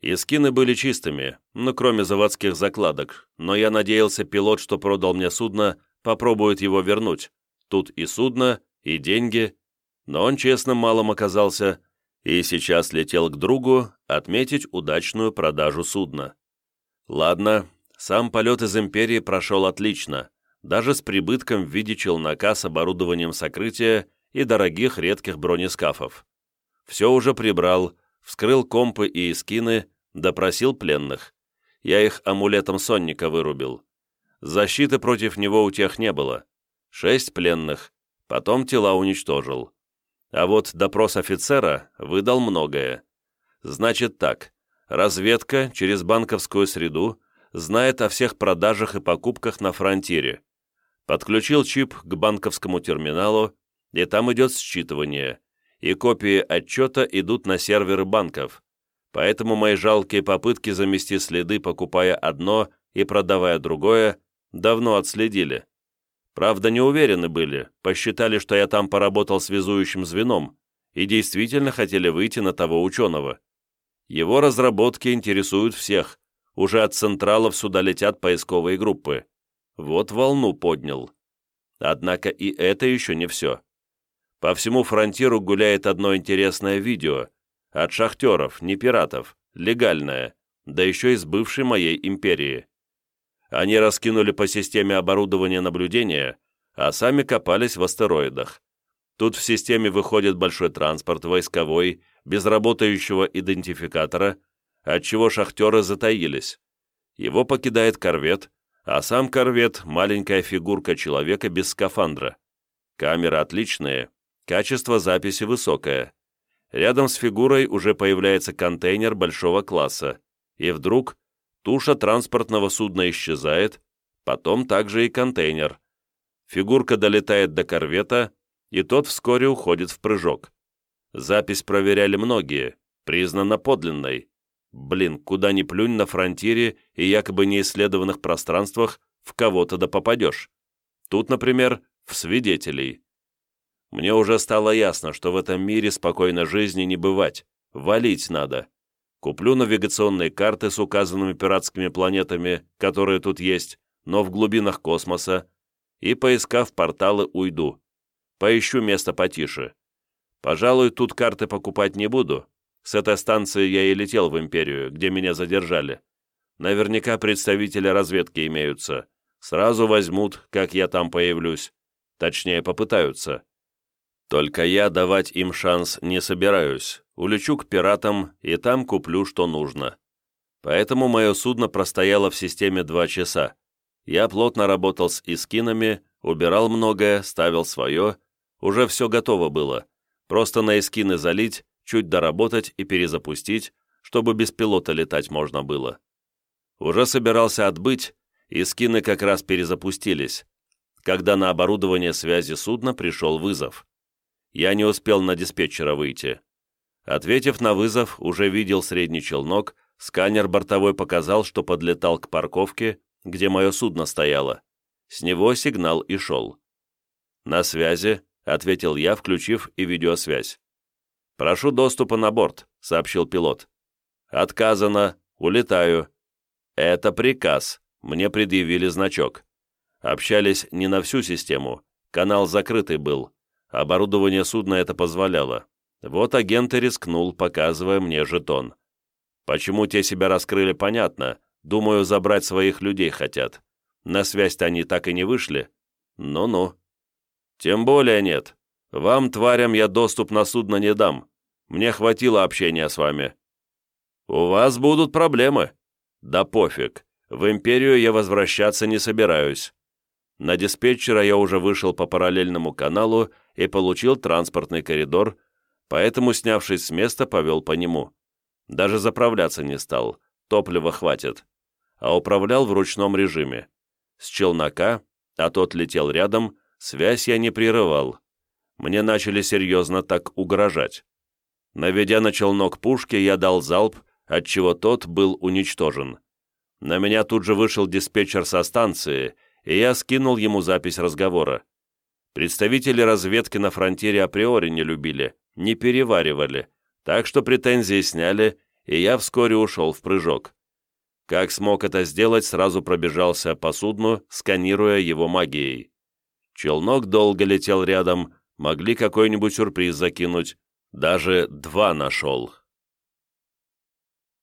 Искины были чистыми, ну, кроме заводских закладок, но я надеялся, пилот, что продал мне судно, попробует его вернуть. Тут и судно, и деньги, но он честным малым оказался, и сейчас летел к другу отметить удачную продажу судна. Ладно, сам полет из Империи прошел отлично, даже с прибытком в виде челнока с оборудованием сокрытия и дорогих редких бронескафов. Все уже прибрал, вскрыл компы и эскины, допросил пленных. Я их амулетом сонника вырубил. Защиты против него у тех не было. Шесть пленных, потом тела уничтожил. А вот допрос офицера выдал многое. Значит так, разведка через банковскую среду знает о всех продажах и покупках на фронтире, Подключил чип к банковскому терминалу, и там идет считывание, и копии отчета идут на серверы банков. Поэтому мои жалкие попытки замести следы, покупая одно и продавая другое, давно отследили. Правда, не уверены были, посчитали, что я там поработал связующим звеном, и действительно хотели выйти на того ученого. Его разработки интересуют всех, уже от централов сюда летят поисковые группы. Вот волну поднял. Однако и это еще не все. По всему фронтиру гуляет одно интересное видео. От шахтеров, не пиратов, легальное, да еще из бывшей моей империи. Они раскинули по системе оборудования наблюдения, а сами копались в астероидах. Тут в системе выходит большой транспорт войсковой, без работающего идентификатора, отчего шахтеры затаились. Его покидает корвет, а сам корвет – маленькая фигурка человека без скафандра. Камера отличная, качество записи высокое. Рядом с фигурой уже появляется контейнер большого класса, и вдруг туша транспортного судна исчезает, потом также и контейнер. Фигурка долетает до корвета, и тот вскоре уходит в прыжок. Запись проверяли многие, признана подлинной. Блин, куда ни плюнь на фронтире и якобы неисследованных пространствах, в кого-то да попадешь. Тут, например, в свидетелей. Мне уже стало ясно, что в этом мире спокойной жизни не бывать. Валить надо. Куплю навигационные карты с указанными пиратскими планетами, которые тут есть, но в глубинах космоса, и, поискав порталы, уйду. Поищу место потише. Пожалуй, тут карты покупать не буду, с этой станции я и летел в Империю, где меня задержали. Наверняка представители разведки имеются. Сразу возьмут, как я там появлюсь. Точнее, попытаются. Только я давать им шанс не собираюсь. Улечу к пиратам и там куплю, что нужно. Поэтому мое судно простояло в системе два часа. Я плотно работал с искинами, убирал многое, ставил свое. Уже все готово было. Просто на эскины залить, чуть доработать и перезапустить, чтобы без пилота летать можно было. Уже собирался отбыть, и скины как раз перезапустились, когда на оборудование связи судна пришел вызов. Я не успел на диспетчера выйти. Ответив на вызов, уже видел средний челнок, сканер бортовой показал, что подлетал к парковке, где мое судно стояло. С него сигнал и шел. «На связи», — ответил я, включив и видеосвязь. «Прошу доступа на борт», — сообщил пилот. «Отказано. Улетаю». «Это приказ», — мне предъявили значок. Общались не на всю систему, канал закрытый был. Оборудование судна это позволяло. Вот агент и рискнул, показывая мне жетон. Почему те себя раскрыли, понятно. Думаю, забрать своих людей хотят. На связь-то они так и не вышли. Ну-ну. Тем более нет. Вам, тварям, я доступ на судно не дам. Мне хватило общения с вами. У вас будут проблемы. Да пофиг. В Империю я возвращаться не собираюсь. На диспетчера я уже вышел по параллельному каналу и получил транспортный коридор, поэтому, снявшись с места, повел по нему. Даже заправляться не стал, топлива хватит. А управлял в ручном режиме. С челнока, а тот летел рядом, связь я не прерывал. Мне начали серьезно так угрожать. Наведя на челнок пушки, я дал залп, отчего тот был уничтожен. На меня тут же вышел диспетчер со станции — и я скинул ему запись разговора. Представители разведки на фронтире априори не любили, не переваривали, так что претензии сняли, и я вскоре ушел в прыжок. Как смог это сделать, сразу пробежался по судну, сканируя его магией. Челнок долго летел рядом, могли какой-нибудь сюрприз закинуть, даже два нашел.